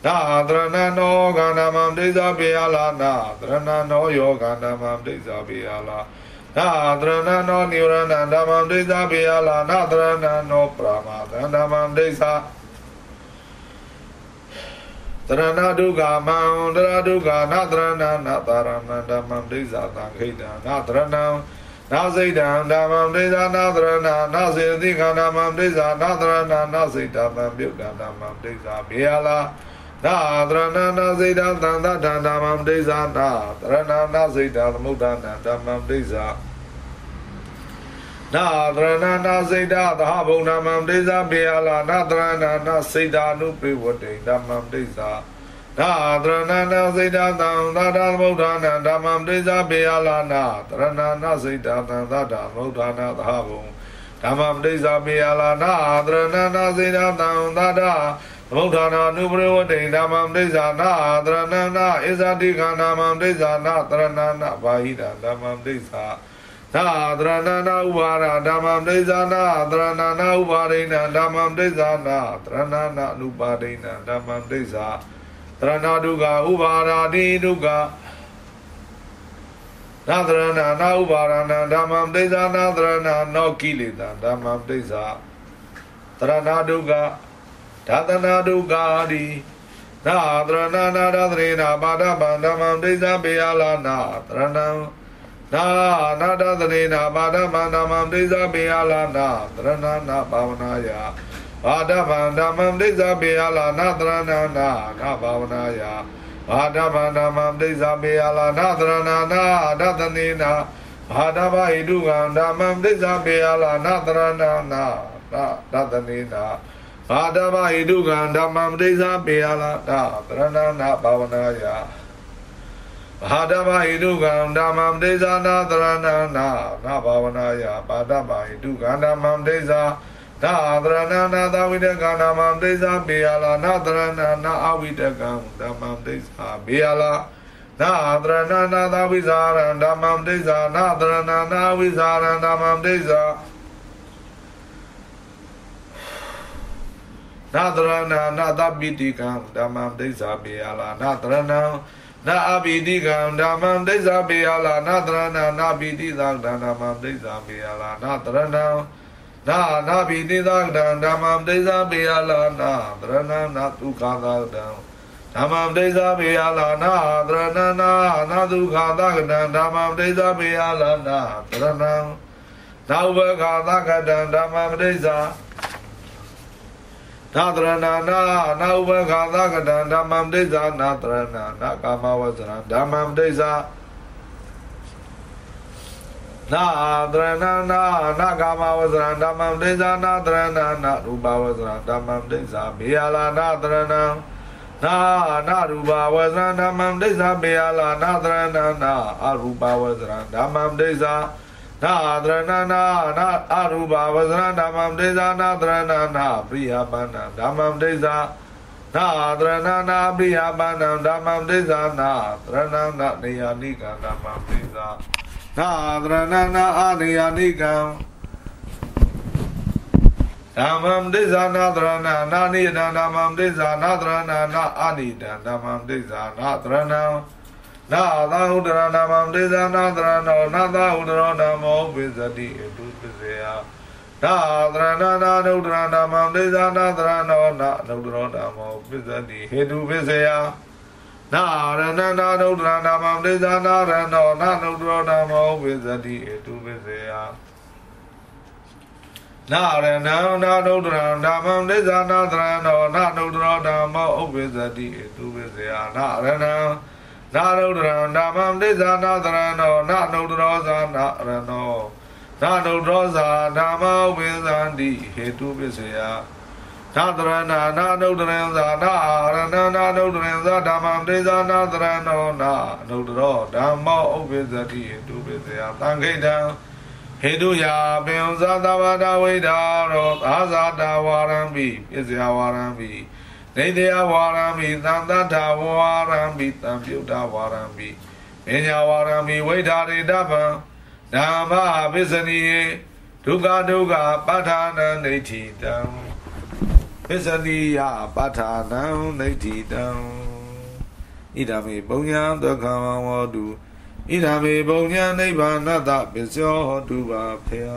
နာတရဏနောကန္ဓမံဒိသပိယလာနာတရဏနောယောကန္ဓမံဒိသပိယလာနာတရဏနောနိဝရဏဓမ္မံဒိသပိယလာနာတရဏနောပရမသဓမ္မံဒိသတရဏဒုက္ခမံတရဒုက္ခနာတရဏနာတရဏဓမ္မံဒိသသံခိတံနာတရဏံ နာစိတ်တံဓမ္မံဒိသနာသရဏနာစေတိခန္ဓာမံဒိသနာသရဏနာစိတ်တမံပြုတ်တံဓမ္မံဒိသဘေယလာနာသရဏနာစိတ်တံသန္တထံဓမ္မံဒိသနာသရဏနာစိတ်တံသမုဒ္ဒနာဓမ္မံဒိသနာသရဏနာစိတ်တသဟဘုံဓမ္မံဒိသဘေယလာနာသရဏနာစိတ်တ ानु ပိဝတိဓမ္မံဒိသ သာသရဏနာစိတ်တသံသာတာသမုဋ္ဌာနာဓမ္မံဒိသပေယလာနာသရဏနာစိတ်တသံသာတာသမုဋ္ဌာနာသဟဘုံဓမ္မံဒိသပေယလာနာသရဏနာစိတ်တသံသာတာသမုဋ္ဌာနာနုပရိဝတိဓမ္မံဒိသနာသရဏနာဣဇာတိခန္ဓာမံဒိသနာသရဏနာဘာဟိတဓမ္မံဒိသသာသရဏနာဥပါရဓမ္မံဒိသနာသရဏနာဥပါရိဏဓမ္မံဒိသနာသရဏနာအနုပါရိဏဓမ္မံဒိသ သရဏဒုက္ခဥပါရာတိဒုက္ခနာသရဏနာဥပါရဏဓမ္မံဒိသနာသရဏနောကိလေသာဓမ္မံဒိသသရဏဒုက္ခဓာတနာဒုက္ခတိနာသရဏနာဒသရေနာပါဒဗံဓမ္မံဒိသပေယလာနာသရဏံနာနာတသနေနာပါဒမန္တမံဒိသပေယလာနာတရဏနာဘာဝနာယ ဘာဒဗန္ဓမ္မံဒိသပေယလာနာတရဏနာနာဘာဝနာယဘာဒဗန္ဓမ္မံဒိသပေယလာနာတရဏနာဒသနေနာဘာဒဗဟိတုကံဓမ္မံဒိသပေယလာနာတရဏနာနာဒသနေနာဘာဒဗဟိတုကံဓမ္မံဒိသပေယလာနာတရဏနာဘာဝနာယဘာဒဗဟိတုကံဓမ္မံဒိသနာတရဏနာနာဘာဝနာယဘာဒဗဟိတုကံဓမ္မံ ဒိသနာသရဏနာသဝိတကံဓမ္မံဒိသပေယလာနာသရဏနာအဝိတကံဓမ္မံဒိသပေယလာနာသရဏနာသဝိဇာရံဓမ္မံဒိသနာသရဏနာဝိဇာရံဓမ္မံဒိသနာသရဏနာသပိတိကံဓမ္မံဒိသပေယလာနာသရဏနာအပိတိကံဓမ္မံဒိသပေယလာနာသရဏနာပိတိသံဓမ္မံဒိသပေယလာနာသရဏ နာနာပိတိသံဓမ္မံဒိသပေယလာနာသရဏနာဒုက္ခသံဓမ္မံဒိသပေယလာနာသရဏနာနာဒုက္ခသံဓမ္မံဒိသပေယလာနာသရဏနာဥပခာသကတံဓမ္မံဒိသနာတရဏနာနာဥပခာသကတံဓမ္မံဒိသနာတရဏနာကာမဝဇရံဓမ္မံဒိသနာ တရဏနာနာကာမဝဇရံဓမ္မံဒိသနာတရဏနာရူပဝဇရံဓမ္မံဒိသဘေယလာနာတရဏနာနာရူပဝဇရံဓမ္မံဒိသဘေယလာနာတရဏနာအရူပဝဇရံဓမ္မံဒိသနာသရဏနာနာအရူပဝဇရဓမ္မံဒိသနာသရဏနာပရိယပန္နဓမ္မံဒိသနာသရဏနာပရိယပန္နဓမ္မံဒိသနာသရဏနာနေယနိကံဓမ္မံဒိသ နာသရဏနာအနေယနိကံဓမ္မံဒိသနာသရဏနာနိဒံဓမ္မံဒိသနာသရဏနာအနိဒံဓမ္မံဒိသနာသရဏံနာသာဟုတရနာမံဒေသနာတရဏောနာသာဟုတရောနာမောပိစတိအတုပစ္စယနာသရဏနာနုတရနာမံဒေသနာတရဏောနာနုတရောနာမောပိစတိဟေတုပစ္စယ နာရဏနာနုတရနာမံဒေသနာရဏောနာနုတရောနာမောပိစတိဟေတုပစ္စယနာရဏနာနုတရဓမ္မံဒေသနာတရဏောနာနုတရောဓမ္မောဥပ္ပဇ္ဇတိဟေတုပစ္စယနာရဏနာနုဒရံဓမ္မံဒိသနာသရဏောနာနုဒရောဇာနာရဏောနာနုဒရောဇာဓမ္မဝိသန္တိဟေတုပစ္စယ နာတရဏနာနုဒရံဇာနာရဏနာနုဒရံဇာဓမ္မံဒိသနာသရဏောနာနုဒရောဓမ္မောဥပ္ပဇ္ဇတိဟေတုပစ္စယသံခိတံဟေတုယာပင်ဇာတဝဒဝိဒါရောသာဇာတဝါရံပိပစ္စယဝါရံပိနေတယဝါရမိသံတထာဝါရမိသံပြုတ်တဝါရမိပညာဝါရမိဝိဓာရိတဗံနာမပစ္စနိယေဒုက္ခဒုက္ခပဋ္ဌာနံဒိဋ္ဌိတံ ပစ္စနိယပဋ္ဌာနံဒိဋ္ဌိတံဣဒာမေပုံညာဒုက္ခဝောတုဣဒာမေပုံညာနိဗ္ဗာနတပစ္စယောတုပါဖေယ